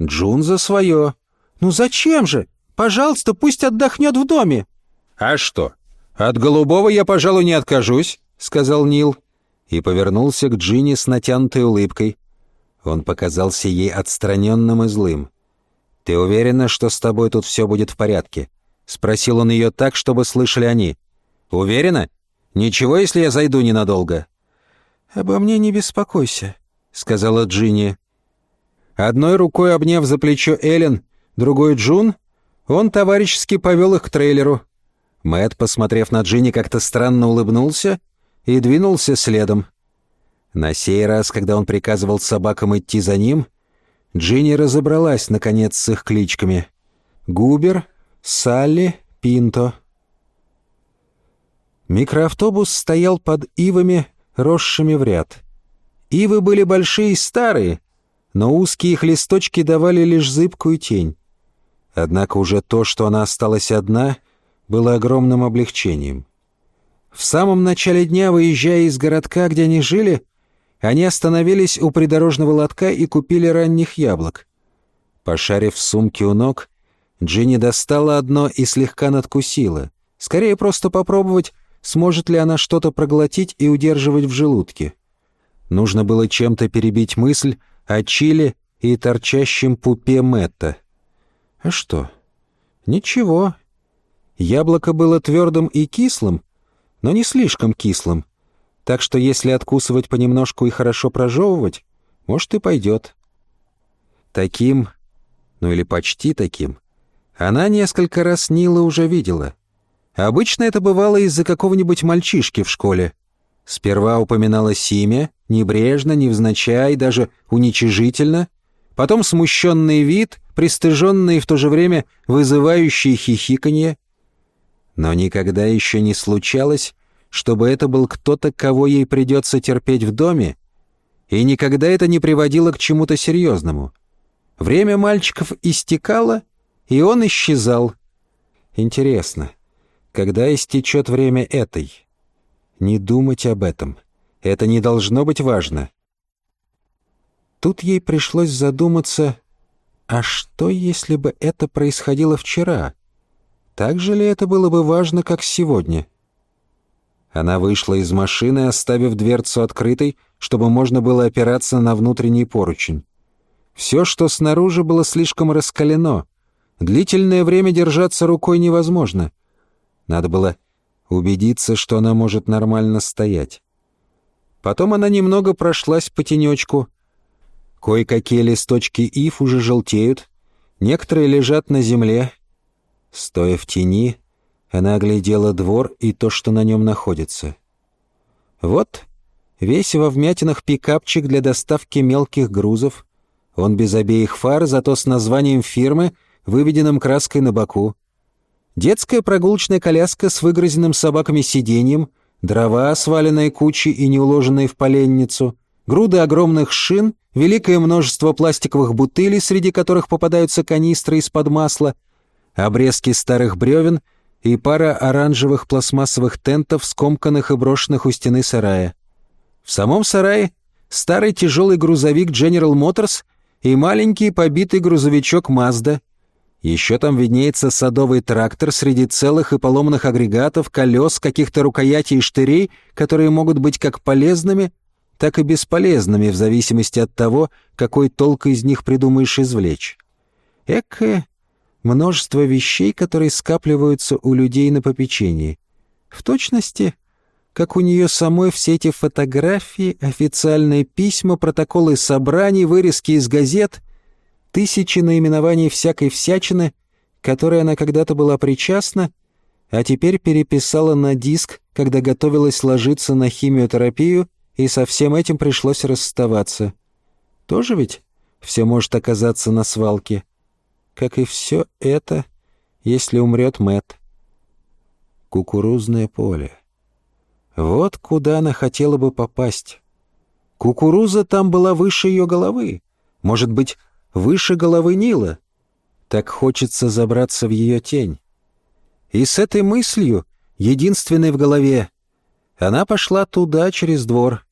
Джун за свое. «Ну зачем же? Пожалуйста, пусть отдохнет в доме». «А что? От голубого я, пожалуй, не откажусь», — сказал Нил и повернулся к Джинни с натянутой улыбкой. Он показался ей отстраненным и злым. «Ты уверена, что с тобой тут все будет в порядке?» — спросил он ее так, чтобы слышали они. «Уверена? Ничего, если я зайду ненадолго?» «Обо мне не беспокойся», — сказала Джинни. Одной рукой обняв за плечо Эллен, другой Джун, он товарищески повел их к трейлеру. Мэт, посмотрев на Джинни, как-то странно улыбнулся — и двинулся следом. На сей раз, когда он приказывал собакам идти за ним, Джинни разобралась, наконец, с их кличками. Губер, Салли, Пинто. Микроавтобус стоял под ивами, росшими в ряд. Ивы были большие и старые, но узкие их листочки давали лишь зыбкую тень. Однако уже то, что она осталась одна, было огромным облегчением. В самом начале дня, выезжая из городка, где они жили, они остановились у придорожного лотка и купили ранних яблок. Пошарив в сумке у ног, Джинни достала одно и слегка надкусила. Скорее просто попробовать, сможет ли она что-то проглотить и удерживать в желудке. Нужно было чем-то перебить мысль о чили и торчащем пупе Мэтта. А что? Ничего. Яблоко было твердым и кислым, но не слишком кислым. Так что если откусывать понемножку и хорошо прожевывать, может и пойдет. Таким, ну или почти таким, она несколько раз Нила уже видела. Обычно это бывало из-за какого-нибудь мальчишки в школе. Сперва упоминалось имя, небрежно, невзначай, даже уничижительно, потом смущенный вид, пристыженный и в то же время вызывающий хихиканье. Но никогда еще не случалось, чтобы это был кто-то, кого ей придется терпеть в доме, и никогда это не приводило к чему-то серьезному. Время мальчиков истекало, и он исчезал. Интересно, когда истечет время этой? Не думать об этом. Это не должно быть важно. Тут ей пришлось задуматься, а что, если бы это происходило вчера? Так же ли это было бы важно, как сегодня? Она вышла из машины, оставив дверцу открытой, чтобы можно было опираться на внутренний поручень. Все, что снаружи, было слишком раскалено. Длительное время держаться рукой невозможно. Надо было убедиться, что она может нормально стоять. Потом она немного прошлась по тенечку. Кое-какие листочки ив уже желтеют, некоторые лежат на земле. Стоя в тени, она оглядела двор и то, что на нем находится. Вот весь во вмятинах пикапчик для доставки мелких грузов. Он без обеих фар, зато с названием фирмы, выведенным краской на боку. Детская прогулочная коляска с выгрызенным собаками сиденьем, дрова, сваленные кучи и не уложенные в поленницу, груды огромных шин, великое множество пластиковых бутылей, среди которых попадаются канистры из-под масла, обрезки старых бревен — и пара оранжевых пластмассовых тентов, скомканных и брошенных у стены сарая. В самом сарае старый тяжелый грузовик General Motors и маленький побитый грузовичок Mazda. Еще там виднеется садовый трактор среди целых и поломанных агрегатов, колес, каких-то рукоятей и штырей, которые могут быть как полезными, так и бесполезными в зависимости от того, какой толк из них придумаешь извлечь. Экое множество вещей, которые скапливаются у людей на попечении. В точности, как у нее самой все эти фотографии, официальные письма, протоколы собраний, вырезки из газет, тысячи наименований всякой всячины, которой она когда-то была причастна, а теперь переписала на диск, когда готовилась ложиться на химиотерапию, и со всем этим пришлось расставаться. Тоже ведь все может оказаться на свалке как и все это, если умрет Мэт. Кукурузное поле. Вот куда она хотела бы попасть. Кукуруза там была выше ее головы. Может быть, выше головы Нила. Так хочется забраться в ее тень. И с этой мыслью, единственной в голове, она пошла туда, через двор.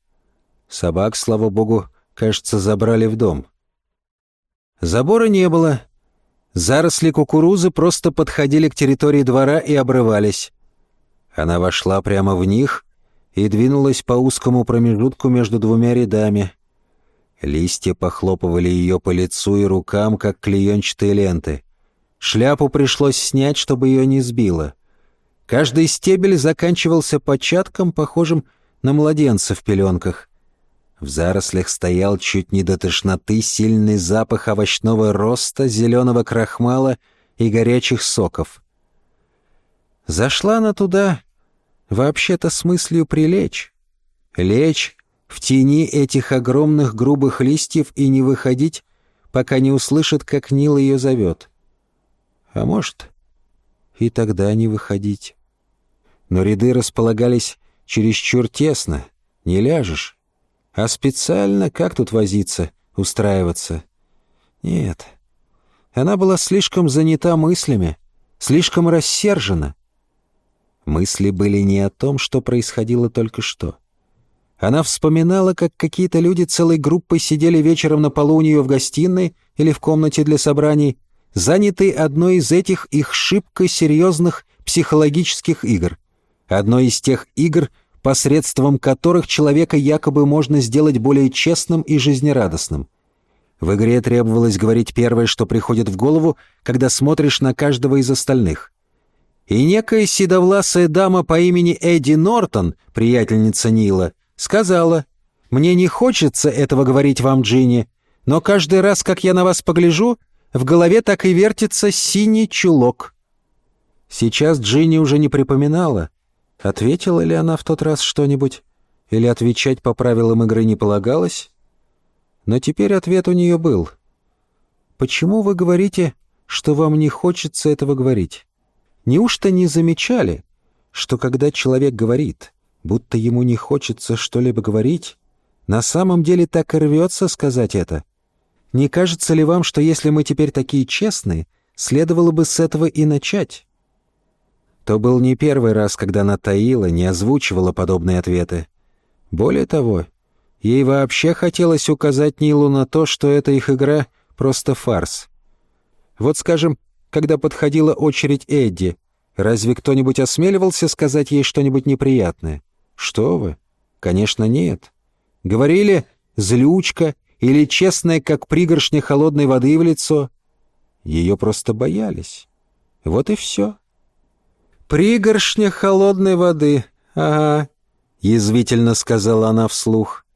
Собак, слава богу, кажется, забрали в дом. Забора не было, Заросли кукурузы просто подходили к территории двора и обрывались. Она вошла прямо в них и двинулась по узкому промежутку между двумя рядами. Листья похлопывали ее по лицу и рукам, как клеенчатые ленты. Шляпу пришлось снять, чтобы ее не сбило. Каждый стебель заканчивался початком, похожим на младенца в пеленках. В зарослях стоял чуть не до тошноты сильный запах овощного роста, зеленого крахмала и горячих соков. Зашла она туда, вообще-то с мыслью прилечь. Лечь в тени этих огромных грубых листьев и не выходить, пока не услышит, как Нил ее зовет. А может, и тогда не выходить. Но ряды располагались чересчур тесно, не ляжешь. А специально как тут возиться, устраиваться? Нет. Она была слишком занята мыслями, слишком рассержена. Мысли были не о том, что происходило только что. Она вспоминала, как какие-то люди целой группой сидели вечером на полу у нее в гостиной или в комнате для собраний, занятые одной из этих их шибко серьезных психологических игр. Одной из тех игр, посредством которых человека якобы можно сделать более честным и жизнерадостным. В игре требовалось говорить первое, что приходит в голову, когда смотришь на каждого из остальных. И некая седовласая дама по имени Эдди Нортон, приятельница Нила, Сказала, «Мне не хочется этого говорить вам, Джинни, но каждый раз, как я на вас погляжу, в голове так и вертится синий чулок». Сейчас Джинни уже не припоминала, ответила ли она в тот раз что-нибудь, или отвечать по правилам игры не полагалось. Но теперь ответ у нее был. «Почему вы говорите, что вам не хочется этого говорить? Неужто не замечали, что когда человек говорит, будто ему не хочется что-либо говорить, на самом деле так и рвется сказать это. Не кажется ли вам, что если мы теперь такие честные, следовало бы с этого и начать? То был не первый раз, когда она таила, не озвучивала подобные ответы. Более того, ей вообще хотелось указать Нилу на то, что эта их игра — просто фарс. Вот, скажем, когда подходила очередь Эдди, разве кто-нибудь осмеливался сказать ей что-нибудь неприятное? «Что вы? Конечно, нет. Говорили, злючка или честная, как пригоршня холодной воды в лицо. Ее просто боялись. Вот и все». «Пригоршня холодной воды, ага», — язвительно сказала она вслух.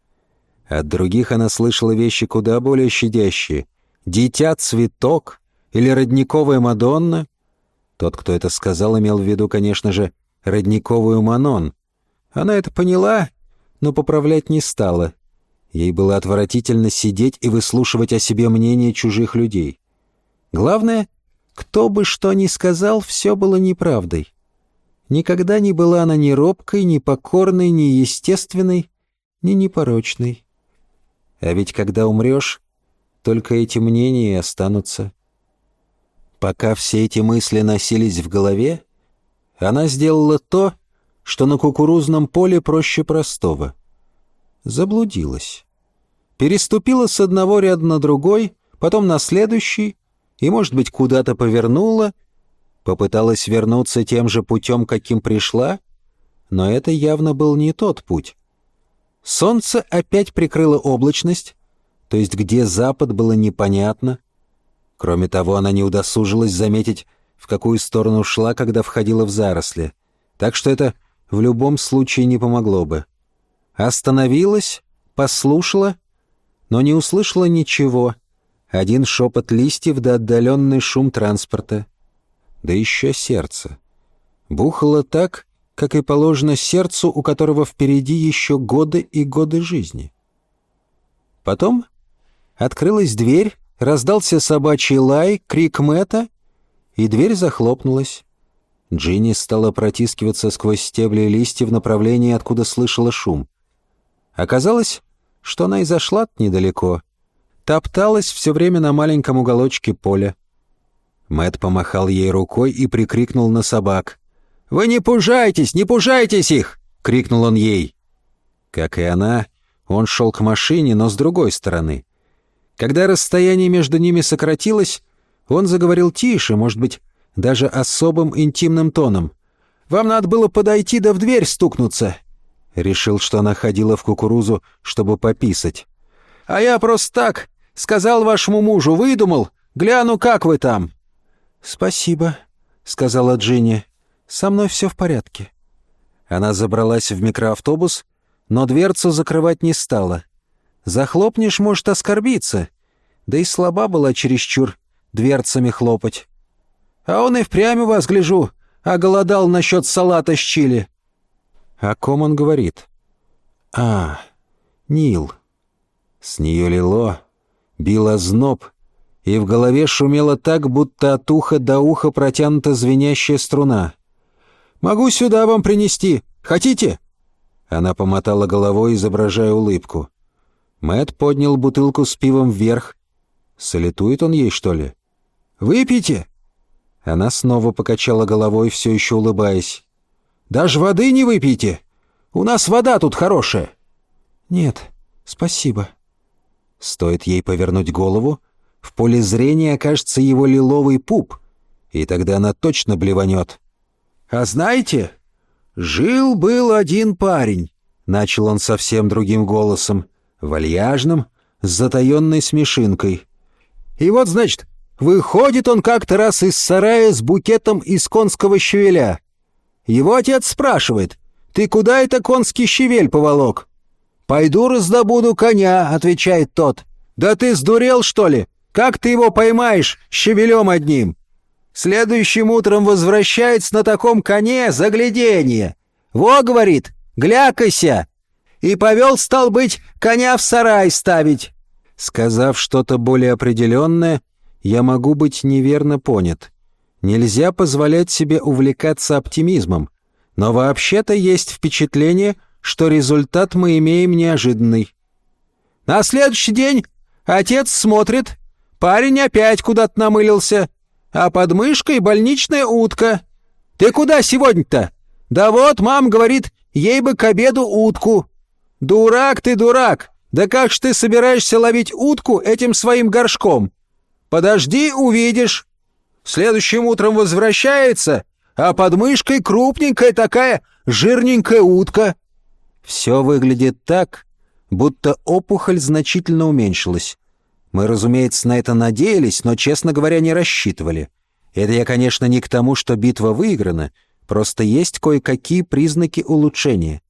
От других она слышала вещи куда более щадящие. «Дитя-цветок» или «Родниковая Мадонна». Тот, кто это сказал, имел в виду, конечно же, «Родниковую Манон», она это поняла, но поправлять не стала. Ей было отвратительно сидеть и выслушивать о себе мнение чужих людей. Главное, кто бы что ни сказал, все было неправдой. Никогда не была она ни робкой, ни покорной, ни естественной, ни непорочной. А ведь когда умрешь, только эти мнения и останутся. Пока все эти мысли носились в голове, она сделала то, что на кукурузном поле проще простого. Заблудилась. Переступила с одного ряда на другой, потом на следующий, и, может быть, куда-то повернула, попыталась вернуться тем же путем, каким пришла, но это явно был не тот путь. Солнце опять прикрыло облачность, то есть где запад было непонятно. Кроме того, она не удосужилась заметить, в какую сторону шла, когда входила в заросли. Так что это в любом случае не помогло бы. Остановилась, послушала, но не услышала ничего. Один шепот листьев да отдаленный шум транспорта. Да еще сердце. Бухало так, как и положено сердцу, у которого впереди еще годы и годы жизни. Потом открылась дверь, раздался собачий лай, крик Мэта, и дверь захлопнулась. Джинни стала протискиваться сквозь стебли и листья в направлении, откуда слышала шум. Оказалось, что она и зашла недалеко. Топталась все время на маленьком уголочке поля. Мэт помахал ей рукой и прикрикнул на собак. «Вы не пужайтесь, не пужайтесь их!» — крикнул он ей. Как и она, он шел к машине, но с другой стороны. Когда расстояние между ними сократилось, он заговорил тише, может быть, даже особым интимным тоном. «Вам надо было подойти да в дверь стукнуться». Решил, что она ходила в кукурузу, чтобы пописать. «А я просто так, сказал вашему мужу, выдумал, гляну, как вы там». «Спасибо», — сказала Джинни. «Со мной все в порядке». Она забралась в микроавтобус, но дверцу закрывать не стала. Захлопнешь, может оскорбиться. Да и слаба была чересчур дверцами хлопать. А он и впрямь у вас, гляжу, оголодал насчет салата с чили». «О ком он говорит?» «А, Нил. С нее лило, било зноб, и в голове шумело так, будто от уха до уха протянута звенящая струна. «Могу сюда вам принести. Хотите?» Она помотала головой, изображая улыбку. Мэт поднял бутылку с пивом вверх. Солитует он ей, что ли? «Выпейте!» Она снова покачала головой, все еще улыбаясь. «Даже воды не выпейте! У нас вода тут хорошая!» «Нет, спасибо». Стоит ей повернуть голову, в поле зрения окажется его лиловый пуп, и тогда она точно блеванет. «А знаете, жил-был один парень», — начал он совсем другим голосом, вальяжным, с затаенной смешинкой. «И вот, значит, выходит он как-то раз из сарая с букетом из конского щавеля. Его отец спрашивает, «Ты куда это конский щавель поволок?» «Пойду раздобуду коня», — отвечает тот. «Да ты сдурел, что ли? Как ты его поймаешь щавелем одним?» Следующим утром возвращается на таком коне загляденье. «Во, — говорит, — глякайся!» И повел, стал быть, коня в сарай ставить. Сказав что-то более определенное, я могу быть неверно понят. Нельзя позволять себе увлекаться оптимизмом. Но вообще-то есть впечатление, что результат мы имеем неожиданный. На следующий день отец смотрит, парень опять куда-то намылился, а под мышкой больничная утка. «Ты куда сегодня-то?» «Да вот, мам говорит, ей бы к обеду утку». «Дурак ты, дурак! Да как ж ты собираешься ловить утку этим своим горшком?» «Подожди, увидишь». Следующим утром возвращается, а под мышкой крупненькая такая жирненькая утка. Все выглядит так, будто опухоль значительно уменьшилась. Мы, разумеется, на это надеялись, но, честно говоря, не рассчитывали. Это я, конечно, не к тому, что битва выиграна, просто есть кое-какие признаки улучшения.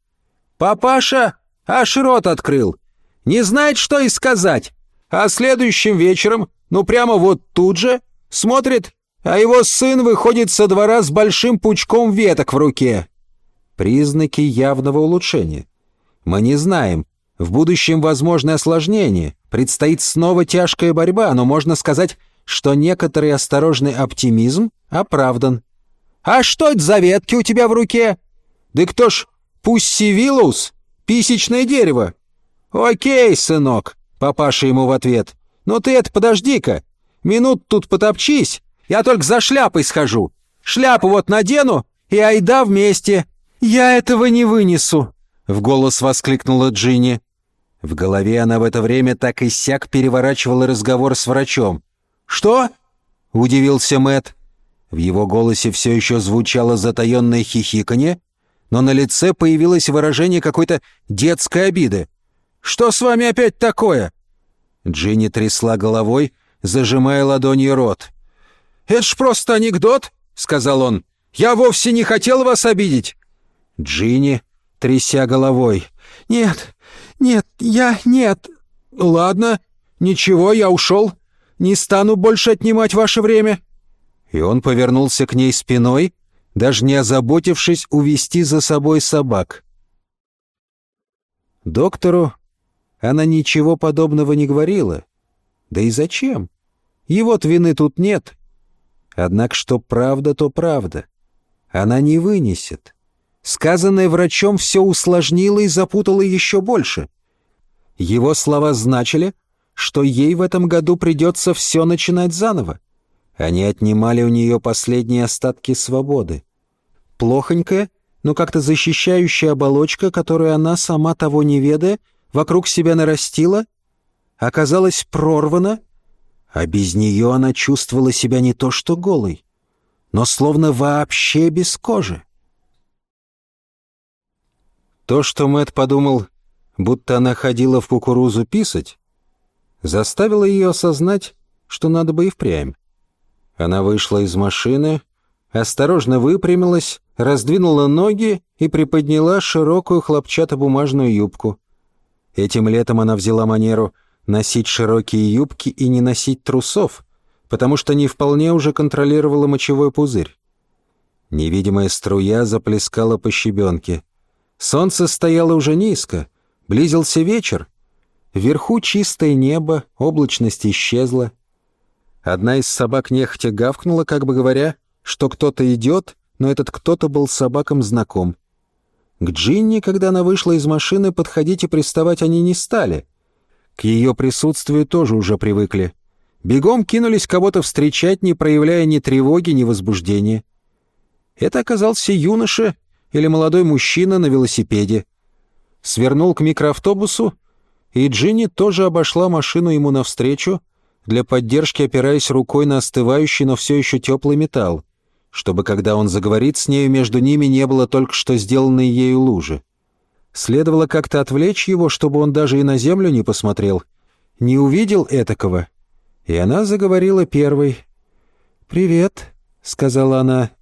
«Папаша аж рот открыл. Не знает, что и сказать. А следующим вечером, ну прямо вот тут же, смотрит, а его сын выходит со двора с большим пучком веток в руке признаки явного улучшения. Мы не знаем, в будущем возможны осложнения, предстоит снова тяжкая борьба, но можно сказать, что некоторый осторожный оптимизм оправдан. «А что это за ветки у тебя в руке?» «Да кто ж, пуссивилус, писечное дерево». «Окей, сынок», — папаша ему в ответ. «Ну ты это подожди-ка, минут тут потопчись, я только за шляпой схожу. Шляпу вот надену и айда вместе». «Я этого не вынесу!» — в голос воскликнула Джинни. В голове она в это время так и сяк переворачивала разговор с врачом. «Что?» — удивился Мэт. В его голосе все еще звучало затаенное хихиканье, но на лице появилось выражение какой-то детской обиды. «Что с вами опять такое?» Джинни трясла головой, зажимая ладонью рот. «Это ж просто анекдот», — сказал он. «Я вовсе не хотел вас обидеть. Джинни, тряся головой. «Нет, нет, я нет». «Ладно, ничего, я ушел. Не стану больше отнимать ваше время». И он повернулся к ней спиной, даже не озаботившись увести за собой собак. Доктору она ничего подобного не говорила. Да и зачем? Его-то вины тут нет. Однако что правда, то правда. Она не вынесет. Сказанное врачом все усложнило и запутало еще больше. Его слова значили, что ей в этом году придется все начинать заново. Они отнимали у нее последние остатки свободы. Плохонькая, но как-то защищающая оболочка, которую она, сама того не ведая, вокруг себя нарастила, оказалась прорвана, а без нее она чувствовала себя не то что голой, но словно вообще без кожи. То, что Мэт подумал, будто она ходила в кукурузу писать, заставило ее осознать, что надо бы и впрямь. Она вышла из машины, осторожно выпрямилась, раздвинула ноги и приподняла широкую хлопчатобумажную юбку. Этим летом она взяла манеру носить широкие юбки и не носить трусов, потому что не вполне уже контролировала мочевой пузырь. Невидимая струя заплескала по щебенке — Солнце стояло уже низко, Близился вечер. Вверху чистое небо, облачность исчезла. Одна из собак нехотя гавкнула, как бы говоря, что кто-то идет, но этот кто-то был собакам знаком. К Джинни, когда она вышла из машины, подходить и приставать они не стали. К ее присутствию тоже уже привыкли. Бегом кинулись кого-то встречать, не проявляя ни тревоги, ни возбуждения. Это оказался юноша или молодой мужчина на велосипеде. Свернул к микроавтобусу, и Джинни тоже обошла машину ему навстречу, для поддержки опираясь рукой на остывающий, но все еще теплый металл чтобы, когда он заговорит с нею, между ними не было только что сделанной ею лужи. Следовало как-то отвлечь его, чтобы он даже и на землю не посмотрел, не увидел этакого. И она заговорила первой. «Привет», — сказала она.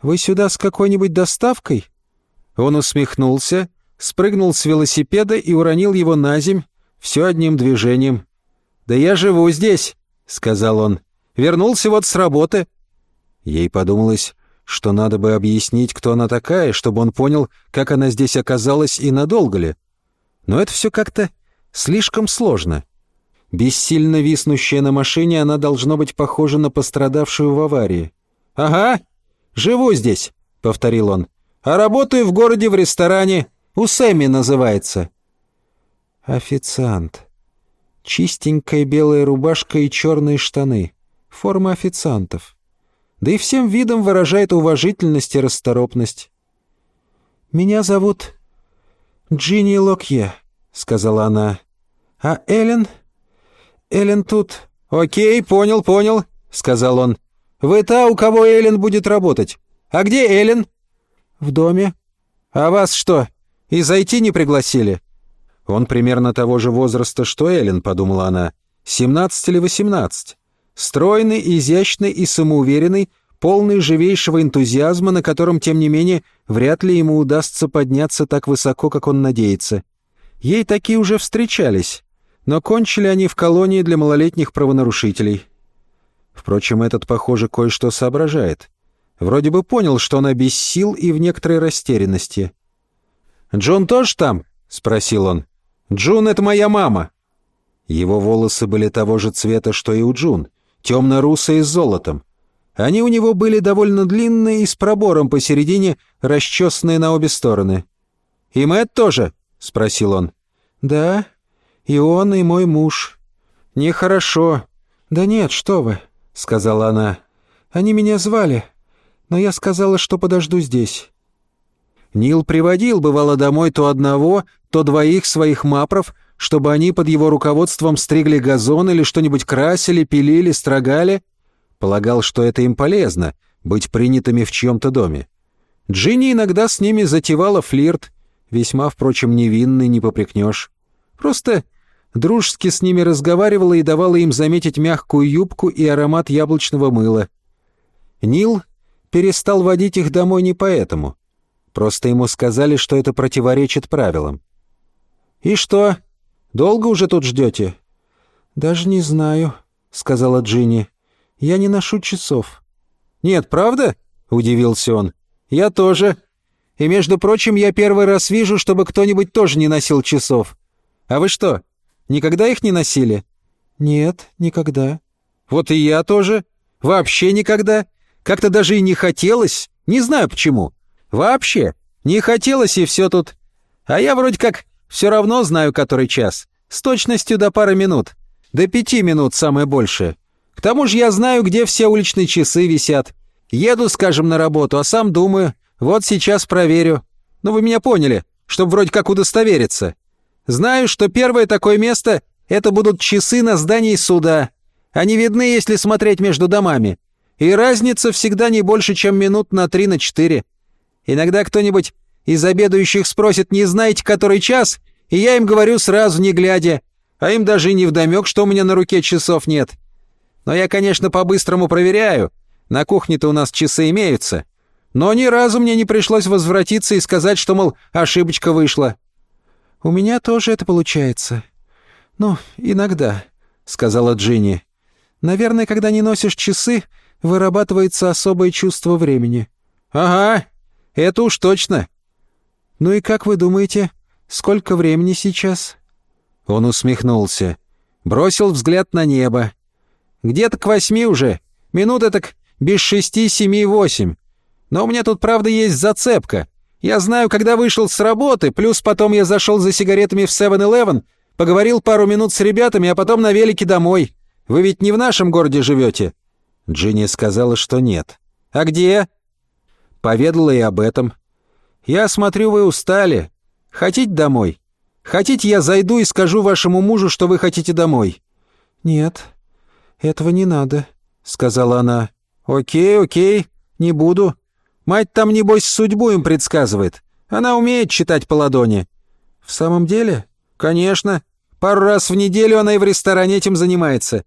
«Вы сюда с какой-нибудь доставкой?» Он усмехнулся, спрыгнул с велосипеда и уронил его на земь, все одним движением. «Да я живу здесь», — сказал он. «Вернулся вот с работы». Ей подумалось, что надо бы объяснить, кто она такая, чтобы он понял, как она здесь оказалась и надолго ли. Но это все как-то слишком сложно. Бессильно виснущая на машине, она должно быть похожа на пострадавшую в аварии. «Ага, живу здесь», — повторил он. «А работаю в городе в ресторане. У Сэмми называется». «Официант. Чистенькая белая рубашка и черные штаны. Форма официантов да и всем видом выражает уважительность и расторопность. «Меня зовут Джинни Локье», — сказала она. «А Эллен? Эллен тут...» «Окей, понял, понял», — сказал он. «Вы та, у кого Эллен будет работать. А где Эллен?» «В доме». «А вас что, и зайти не пригласили?» «Он примерно того же возраста, что Эллен», — подумала она. «Семнадцать или восемнадцать?» Стройный, изящный и самоуверенный, полный живейшего энтузиазма, на котором, тем не менее, вряд ли ему удастся подняться так высоко, как он надеется. Ей такие уже встречались, но кончили они в колонии для малолетних правонарушителей. Впрочем, этот, похоже, кое-что соображает. Вроде бы понял, что она без сил и в некоторой растерянности. «Джон тоже там?» — спросил он. «Джун — это моя мама». Его волосы были того же цвета, что и у Джун — темно-русые с золотом. Они у него были довольно длинные и с пробором посередине, расчесанные на обе стороны. «И Мэтт тоже?» — спросил он. «Да, и он, и мой муж». «Нехорошо». «Да нет, что вы», — сказала она. «Они меня звали, но я сказала, что подожду здесь». Нил приводил, бывало, домой то одного, то двоих своих мапров, чтобы они под его руководством стригли газон или что-нибудь красили, пилили, строгали. Полагал, что это им полезно, быть принятыми в чьем-то доме. Джинни иногда с ними затевала флирт, весьма, впрочем, невинный, не попрекнешь. Просто дружески с ними разговаривала и давала им заметить мягкую юбку и аромат яблочного мыла. Нил перестал водить их домой не поэтому. Просто ему сказали, что это противоречит правилам. «И что?» Долго уже тут ждете?» «Даже не знаю», — сказала Джинни. «Я не ношу часов». «Нет, правда?» — удивился он. «Я тоже. И, между прочим, я первый раз вижу, чтобы кто-нибудь тоже не носил часов. А вы что, никогда их не носили?» «Нет, никогда». «Вот и я тоже. Вообще никогда. Как-то даже и не хотелось. Не знаю почему. Вообще. Не хотелось, и все тут. А я вроде как все равно знаю, который час. С точностью до пары минут. До пяти минут самое большее. К тому же я знаю, где все уличные часы висят. Еду, скажем, на работу, а сам думаю, вот сейчас проверю. Ну вы меня поняли, чтобы вроде как удостовериться. Знаю, что первое такое место — это будут часы на здании суда. Они видны, если смотреть между домами. И разница всегда не больше, чем минут на три, на четыре. Иногда кто-нибудь из обедающих спросят, не знаете, который час, и я им говорю сразу, не глядя, а им даже не вдомек, что у меня на руке часов нет. Но я, конечно, по-быстрому проверяю. На кухне-то у нас часы имеются. Но ни разу мне не пришлось возвратиться и сказать, что, мол, ошибочка вышла. «У меня тоже это получается. Ну, иногда», — сказала Джинни. «Наверное, когда не носишь часы, вырабатывается особое чувство времени». «Ага, это уж точно. «Ну и как вы думаете, Сколько времени сейчас?» Он усмехнулся. Бросил взгляд на небо. «Где-то к восьми уже. Минуты так без шести, семи, восемь. Но у меня тут, правда, есть зацепка. Я знаю, когда вышел с работы, плюс потом я зашел за сигаретами в 7-Eleven, поговорил пару минут с ребятами, а потом на велике домой. Вы ведь не в нашем городе живете?» Джинни сказала, что нет. «А где?» Поведала и об этом. «Я смотрю, вы устали. Хотите домой? Хотите, я зайду и скажу вашему мужу, что вы хотите домой?» «Нет, этого не надо», — сказала она. «Окей, окей, не буду. Мать там, небось, судьбу им предсказывает. Она умеет читать по ладони». «В самом деле?» «Конечно. Пару раз в неделю она и в ресторане этим занимается.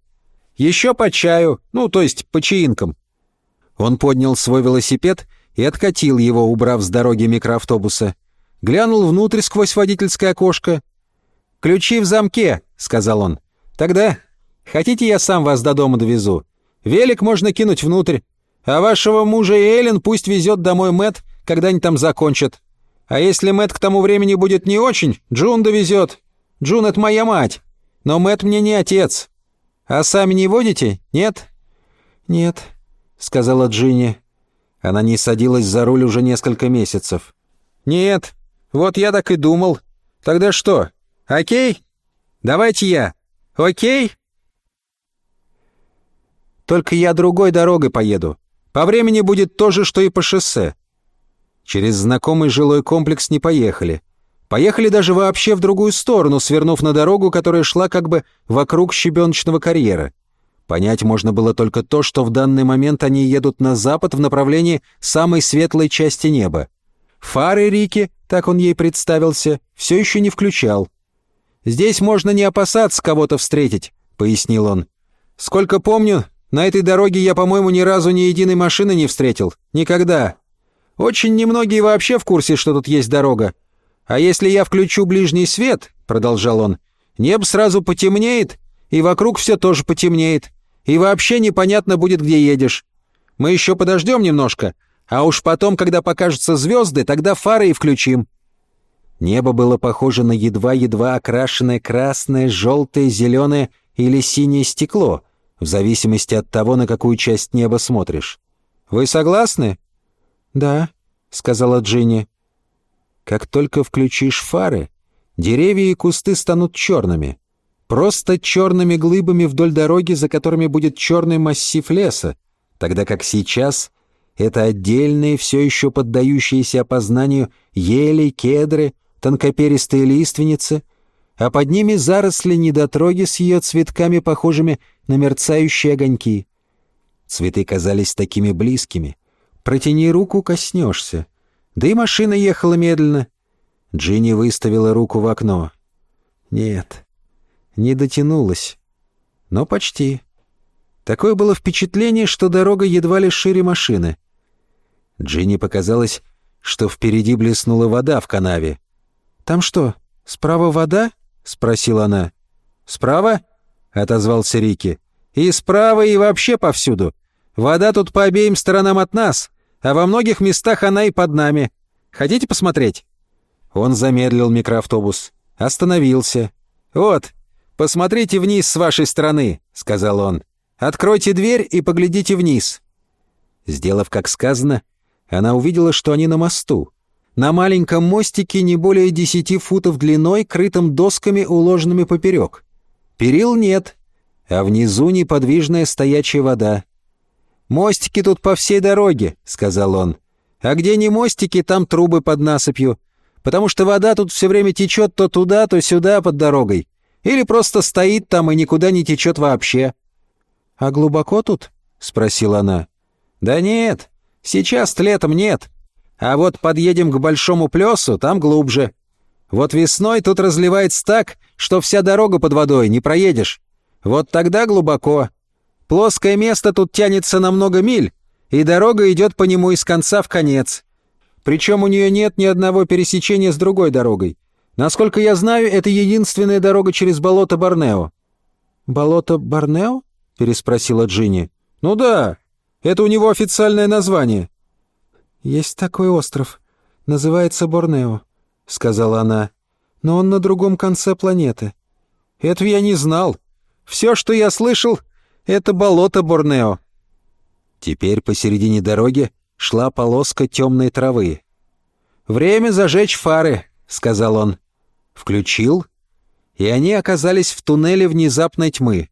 Еще по чаю, ну, то есть по чаинкам». Он поднял свой велосипед и откатил его, убрав с дороги микроавтобуса. Глянул внутрь сквозь водительское окошко. «Ключи в замке», — сказал он. «Тогда хотите, я сам вас до дома довезу? Велик можно кинуть внутрь. А вашего мужа и Эллен пусть везет домой Мэт, когда они там закончат. А если Мэт к тому времени будет не очень, Джун довезет. Джун — это моя мать. Но Мэт мне не отец. А сами не водите, нет?» «Нет», — сказала Джинни. Она не садилась за руль уже несколько месяцев. «Нет, вот я так и думал. Тогда что, окей? Давайте я. Окей?» «Только я другой дорогой поеду. По времени будет то же, что и по шоссе. Через знакомый жилой комплекс не поехали. Поехали даже вообще в другую сторону, свернув на дорогу, которая шла как бы вокруг щебеночного карьера. Понять можно было только то, что в данный момент они едут на запад в направлении самой светлой части неба. Фары Рики, так он ей представился, все еще не включал. «Здесь можно не опасаться кого-то встретить», — пояснил он. «Сколько помню, на этой дороге я, по-моему, ни разу ни единой машины не встретил. Никогда. Очень немногие вообще в курсе, что тут есть дорога. А если я включу ближний свет, — продолжал он, — небо сразу потемнеет, и вокруг все тоже потемнеет, и вообще непонятно будет, где едешь. Мы еще подождем немножко, а уж потом, когда покажутся звезды, тогда фары и включим». Небо было похоже на едва-едва окрашенное красное, желтое, зеленое или синее стекло, в зависимости от того, на какую часть неба смотришь. «Вы согласны?» «Да», — сказала Джинни. «Как только включишь фары, деревья и кусты станут черными. Просто черными глыбами вдоль дороги, за которыми будет черный массив леса, тогда как сейчас это отдельные, все еще поддающиеся опознанию ели, кедры, тонкоперистые лиственницы — а под ними заросли недотроги с ее цветками, похожими на мерцающие огоньки. Цветы казались такими близкими. Протяни руку, коснешься. Да и машина ехала медленно. Джинни выставила руку в окно. Нет, не дотянулась. Но почти. Такое было впечатление, что дорога едва ли шире машины. Джинни показалось, что впереди блеснула вода в канаве. «Там что, справа вода?» — спросила она. «Справа?» — отозвался Рики. «И справа, и вообще повсюду. Вода тут по обеим сторонам от нас, а во многих местах она и под нами. Хотите посмотреть?» Он замедлил микроавтобус. Остановился. «Вот, посмотрите вниз с вашей стороны», — сказал он. «Откройте дверь и поглядите вниз». Сделав, как сказано, она увидела, что они на мосту на маленьком мостике не более десяти футов длиной, крытым досками, уложенными поперек. Перил нет, а внизу неподвижная стоячая вода. «Мостики тут по всей дороге», — сказал он. «А где не мостики, там трубы под насыпью, потому что вода тут все время течет то туда, то сюда под дорогой. Или просто стоит там и никуда не течет вообще». «А глубоко тут?» — спросила она. «Да нет, сейчас летом нет», а вот подъедем к Большому Плесу, там глубже. Вот весной тут разливается так, что вся дорога под водой, не проедешь. Вот тогда глубоко. Плоское место тут тянется на много миль, и дорога идет по нему из конца в конец. Причем у нее нет ни одного пересечения с другой дорогой. Насколько я знаю, это единственная дорога через болото Борнео». «Болото Борнео?» — переспросила Джинни. «Ну да, это у него официальное название. «Есть такой остров. Называется Борнео», — сказала она. но он на другом конце планеты. Этого я не знал. Все, что я слышал, это болото Борнео. Теперь посередине дороги шла полоска темной травы. «Время зажечь фары», — сказал он. Включил, и они оказались в туннеле внезапной тьмы.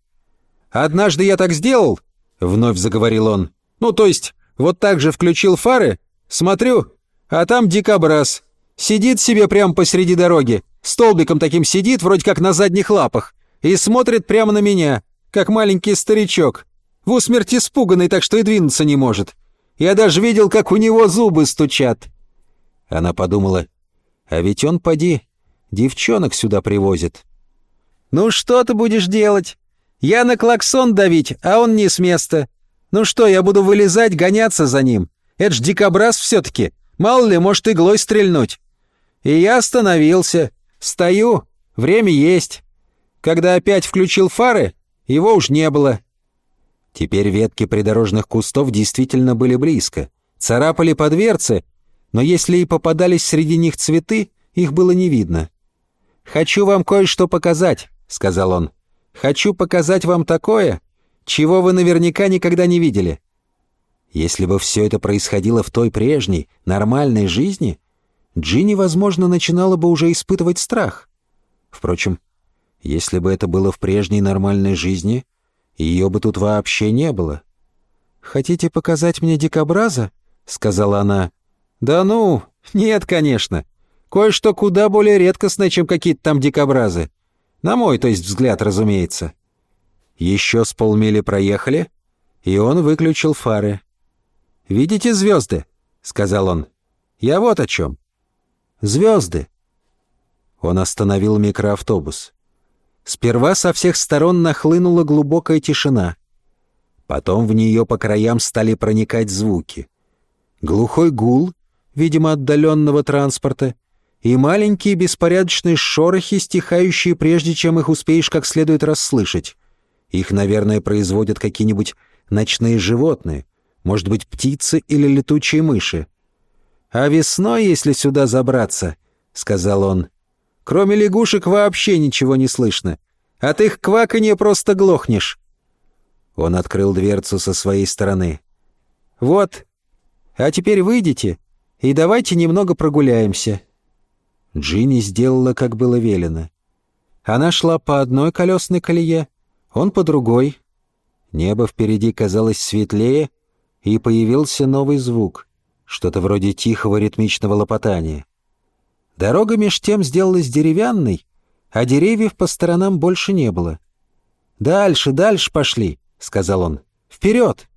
«Однажды я так сделал», — вновь заговорил он. «Ну, то есть, вот так же включил фары, смотрю, а там дикобраз. Сидит себе прямо посреди дороги, столбиком таким сидит, вроде как на задних лапах, и смотрит прямо на меня, как маленький старичок. В усмерть испуганный, так что и двинуться не может. Я даже видел, как у него зубы стучат». Она подумала, а ведь он, поди, девчонок сюда привозит. «Ну что ты будешь делать? Я на клаксон давить, а он не с места. Ну что, я буду вылезать, гоняться за ним? Это ж дикобраз все-таки. Мало ли, может иглой стрельнуть». И я остановился. Стою, время есть. Когда опять включил фары, его уж не было. Теперь ветки придорожных кустов действительно были близко. Царапали по дверце, но если и попадались среди них цветы, их было не видно. «Хочу вам кое-что показать», — сказал он. «Хочу показать вам такое, чего вы наверняка никогда не видели». Если бы все это происходило в той прежней, нормальной жизни, Джинни, возможно, начинала бы уже испытывать страх. Впрочем, если бы это было в прежней нормальной жизни, ее бы тут вообще не было. «Хотите показать мне дикобраза?» — сказала она. «Да ну, нет, конечно. Кое-что куда более редкостное, чем какие-то там дикобразы. На мой, то есть, взгляд, разумеется». Еще с полмили проехали, и он выключил фары. «Видите звезды?» — сказал он. «Я вот о чем. Звезды». Он остановил микроавтобус. Сперва со всех сторон нахлынула глубокая тишина. Потом в нее по краям стали проникать звуки. Глухой гул — видимо, отдаленного транспорта, и маленькие беспорядочные шорохи, стихающие прежде, чем их успеешь как следует расслышать. Их, наверное, производят какие-нибудь ночные животные, может быть, птицы или летучие мыши. «А весной, если сюда забраться», — сказал он, — «кроме лягушек вообще ничего не слышно. От их кваканья просто глохнешь». Он открыл дверцу со своей стороны. «Вот, а теперь выйдите и давайте немного прогуляемся». Джинни сделала, как было велено. Она шла по одной колесной колее, он по другой. Небо впереди казалось светлее, и появился новый звук, что-то вроде тихого ритмичного лопотания. Дорога меж тем сделалась деревянной, а деревьев по сторонам больше не было. «Дальше, дальше пошли», — сказал он. «Вперед!»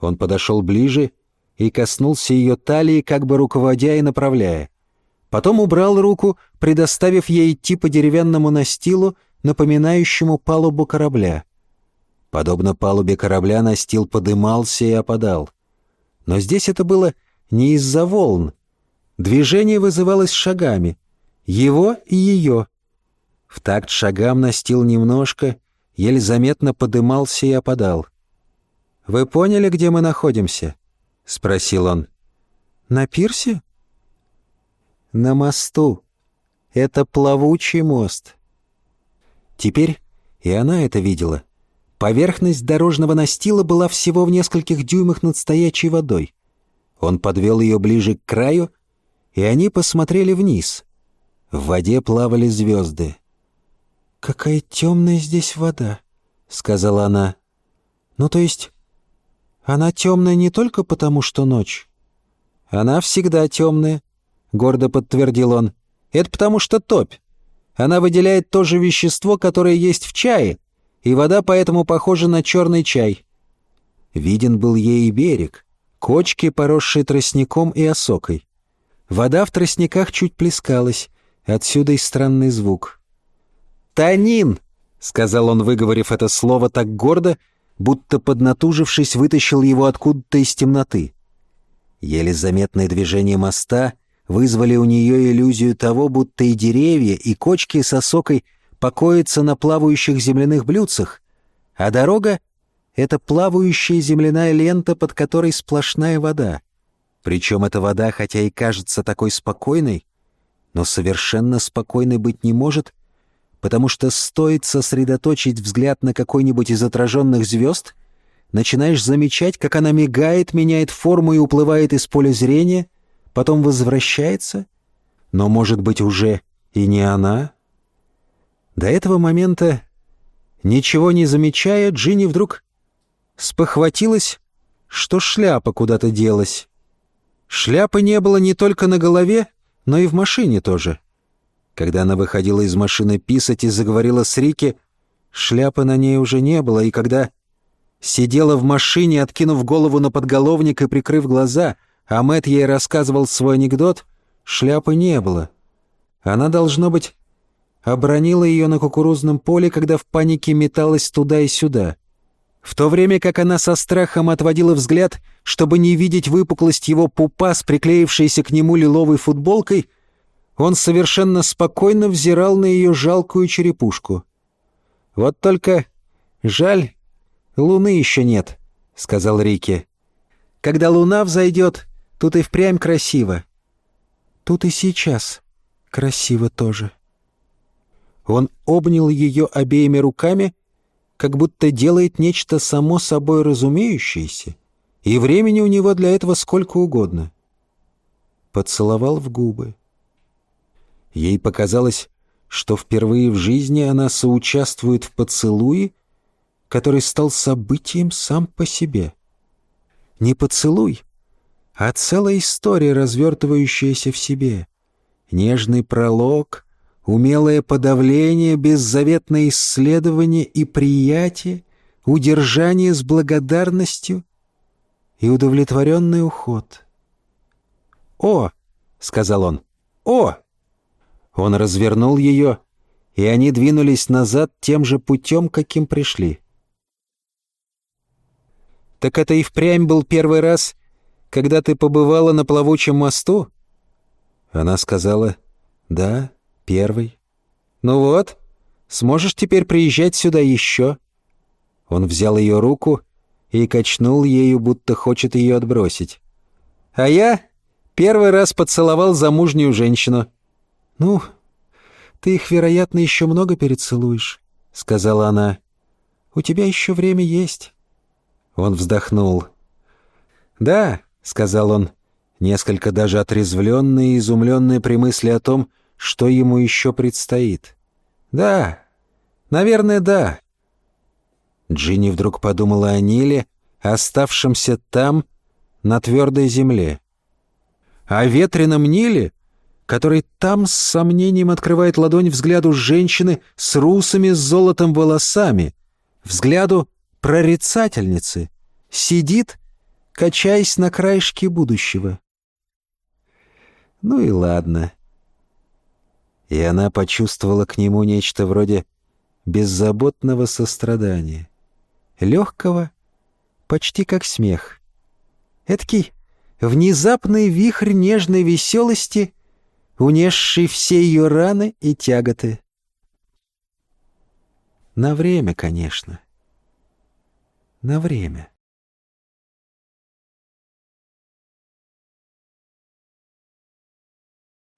Он подошел ближе и коснулся ее талии, как бы руководя и направляя. Потом убрал руку, предоставив ей идти по деревянному настилу, напоминающему палубу корабля. Подобно палубе корабля настил подымался и опадал. Но здесь это было не из-за волн. Движение вызывалось шагами. Его и ее. В такт шагам настил немножко, еле заметно подымался и опадал. «Вы поняли, где мы находимся?» — спросил он. «На пирсе?» «На мосту. Это плавучий мост». Теперь и она это видела. Поверхность дорожного настила была всего в нескольких дюймах над стоячей водой. Он подвел ее ближе к краю, и они посмотрели вниз. В воде плавали звезды. «Какая темная здесь вода», — сказала она. «Ну, то есть она темная не только потому, что ночь. Она всегда темная, гордо подтвердил он. Это потому, что топь. Она выделяет то же вещество, которое есть в чае, и вода поэтому похожа на черный чай. Виден был ей берег, кочки, поросшие тростником и осокой. Вода в тростниках чуть плескалась, отсюда и странный звук. «Танин!» — сказал он, выговорив это слово так гордо, будто поднатужившись, вытащил его откуда-то из темноты. Еле заметное движение моста вызвали у нее иллюзию того, будто и деревья, и кочки с осокой покоятся на плавающих земляных блюдцах, а дорога — это плавающая земляная лента, под которой сплошная вода. Причем эта вода, хотя и кажется такой спокойной, но совершенно спокойной быть не может, потому что стоит сосредоточить взгляд на какой-нибудь из отраженных звезд, начинаешь замечать, как она мигает, меняет форму и уплывает из поля зрения, потом возвращается, но, может быть, уже и не она. До этого момента, ничего не замечая, Джинни вдруг спохватилась, что шляпа куда-то делась. Шляпы не было не только на голове, но и в машине тоже. Когда она выходила из машины писать и заговорила с Рики, шляпы на ней уже не было, и когда сидела в машине, откинув голову на подголовник и прикрыв глаза, а Мэтт ей рассказывал свой анекдот, шляпы не было. Она, должно быть, обронила ее на кукурузном поле, когда в панике металась туда и сюда. В то время как она со страхом отводила взгляд, чтобы не видеть выпуклость его пупа с приклеившейся к нему лиловой футболкой, он совершенно спокойно взирал на ее жалкую черепушку. «Вот только жаль, луны еще нет», — сказал Рике. «Когда луна взойдет, тут и впрямь красиво». «Тут и сейчас красиво тоже». Он обнял ее обеими руками, как будто делает нечто само собой разумеющееся, и времени у него для этого сколько угодно. Поцеловал в губы. Ей показалось, что впервые в жизни она соучаствует в поцелуе, который стал событием сам по себе. Не поцелуй, а целая история, развертывающаяся в себе. Нежный пролог, умелое подавление, беззаветное исследование и приятие, удержание с благодарностью и удовлетворенный уход. «О!» — сказал он. «О!» Он развернул ее, и они двинулись назад тем же путем, каким пришли. «Так это и впрямь был первый раз, когда ты побывала на плавучем мосту?» Она сказала, «Да, первый». «Ну вот, сможешь теперь приезжать сюда еще?» Он взял ее руку и качнул ею, будто хочет ее отбросить. «А я первый раз поцеловал замужнюю женщину». «Ну, ты их, вероятно, еще много перецелуешь», — сказала она. «У тебя еще время есть». Он вздохнул. «Да», — сказал он, несколько даже отрезвленный и изумленный при мысли о том, что ему еще предстоит. «Да, наверное, да». Джинни вдруг подумала о Ниле, оставшемся там, на твердой земле. О ветреном Ниле, который там с сомнением открывает ладонь взгляду женщины с русыми с золотом волосами, взгляду прорицательницы, сидит, качаясь на краешке будущего. Ну и ладно. И она почувствовала к нему нечто вроде беззаботного сострадания, легкого, почти как смех. Эдакий внезапный вихрь нежной веселости — унесший все ее раны и тяготы. На время, конечно. На время.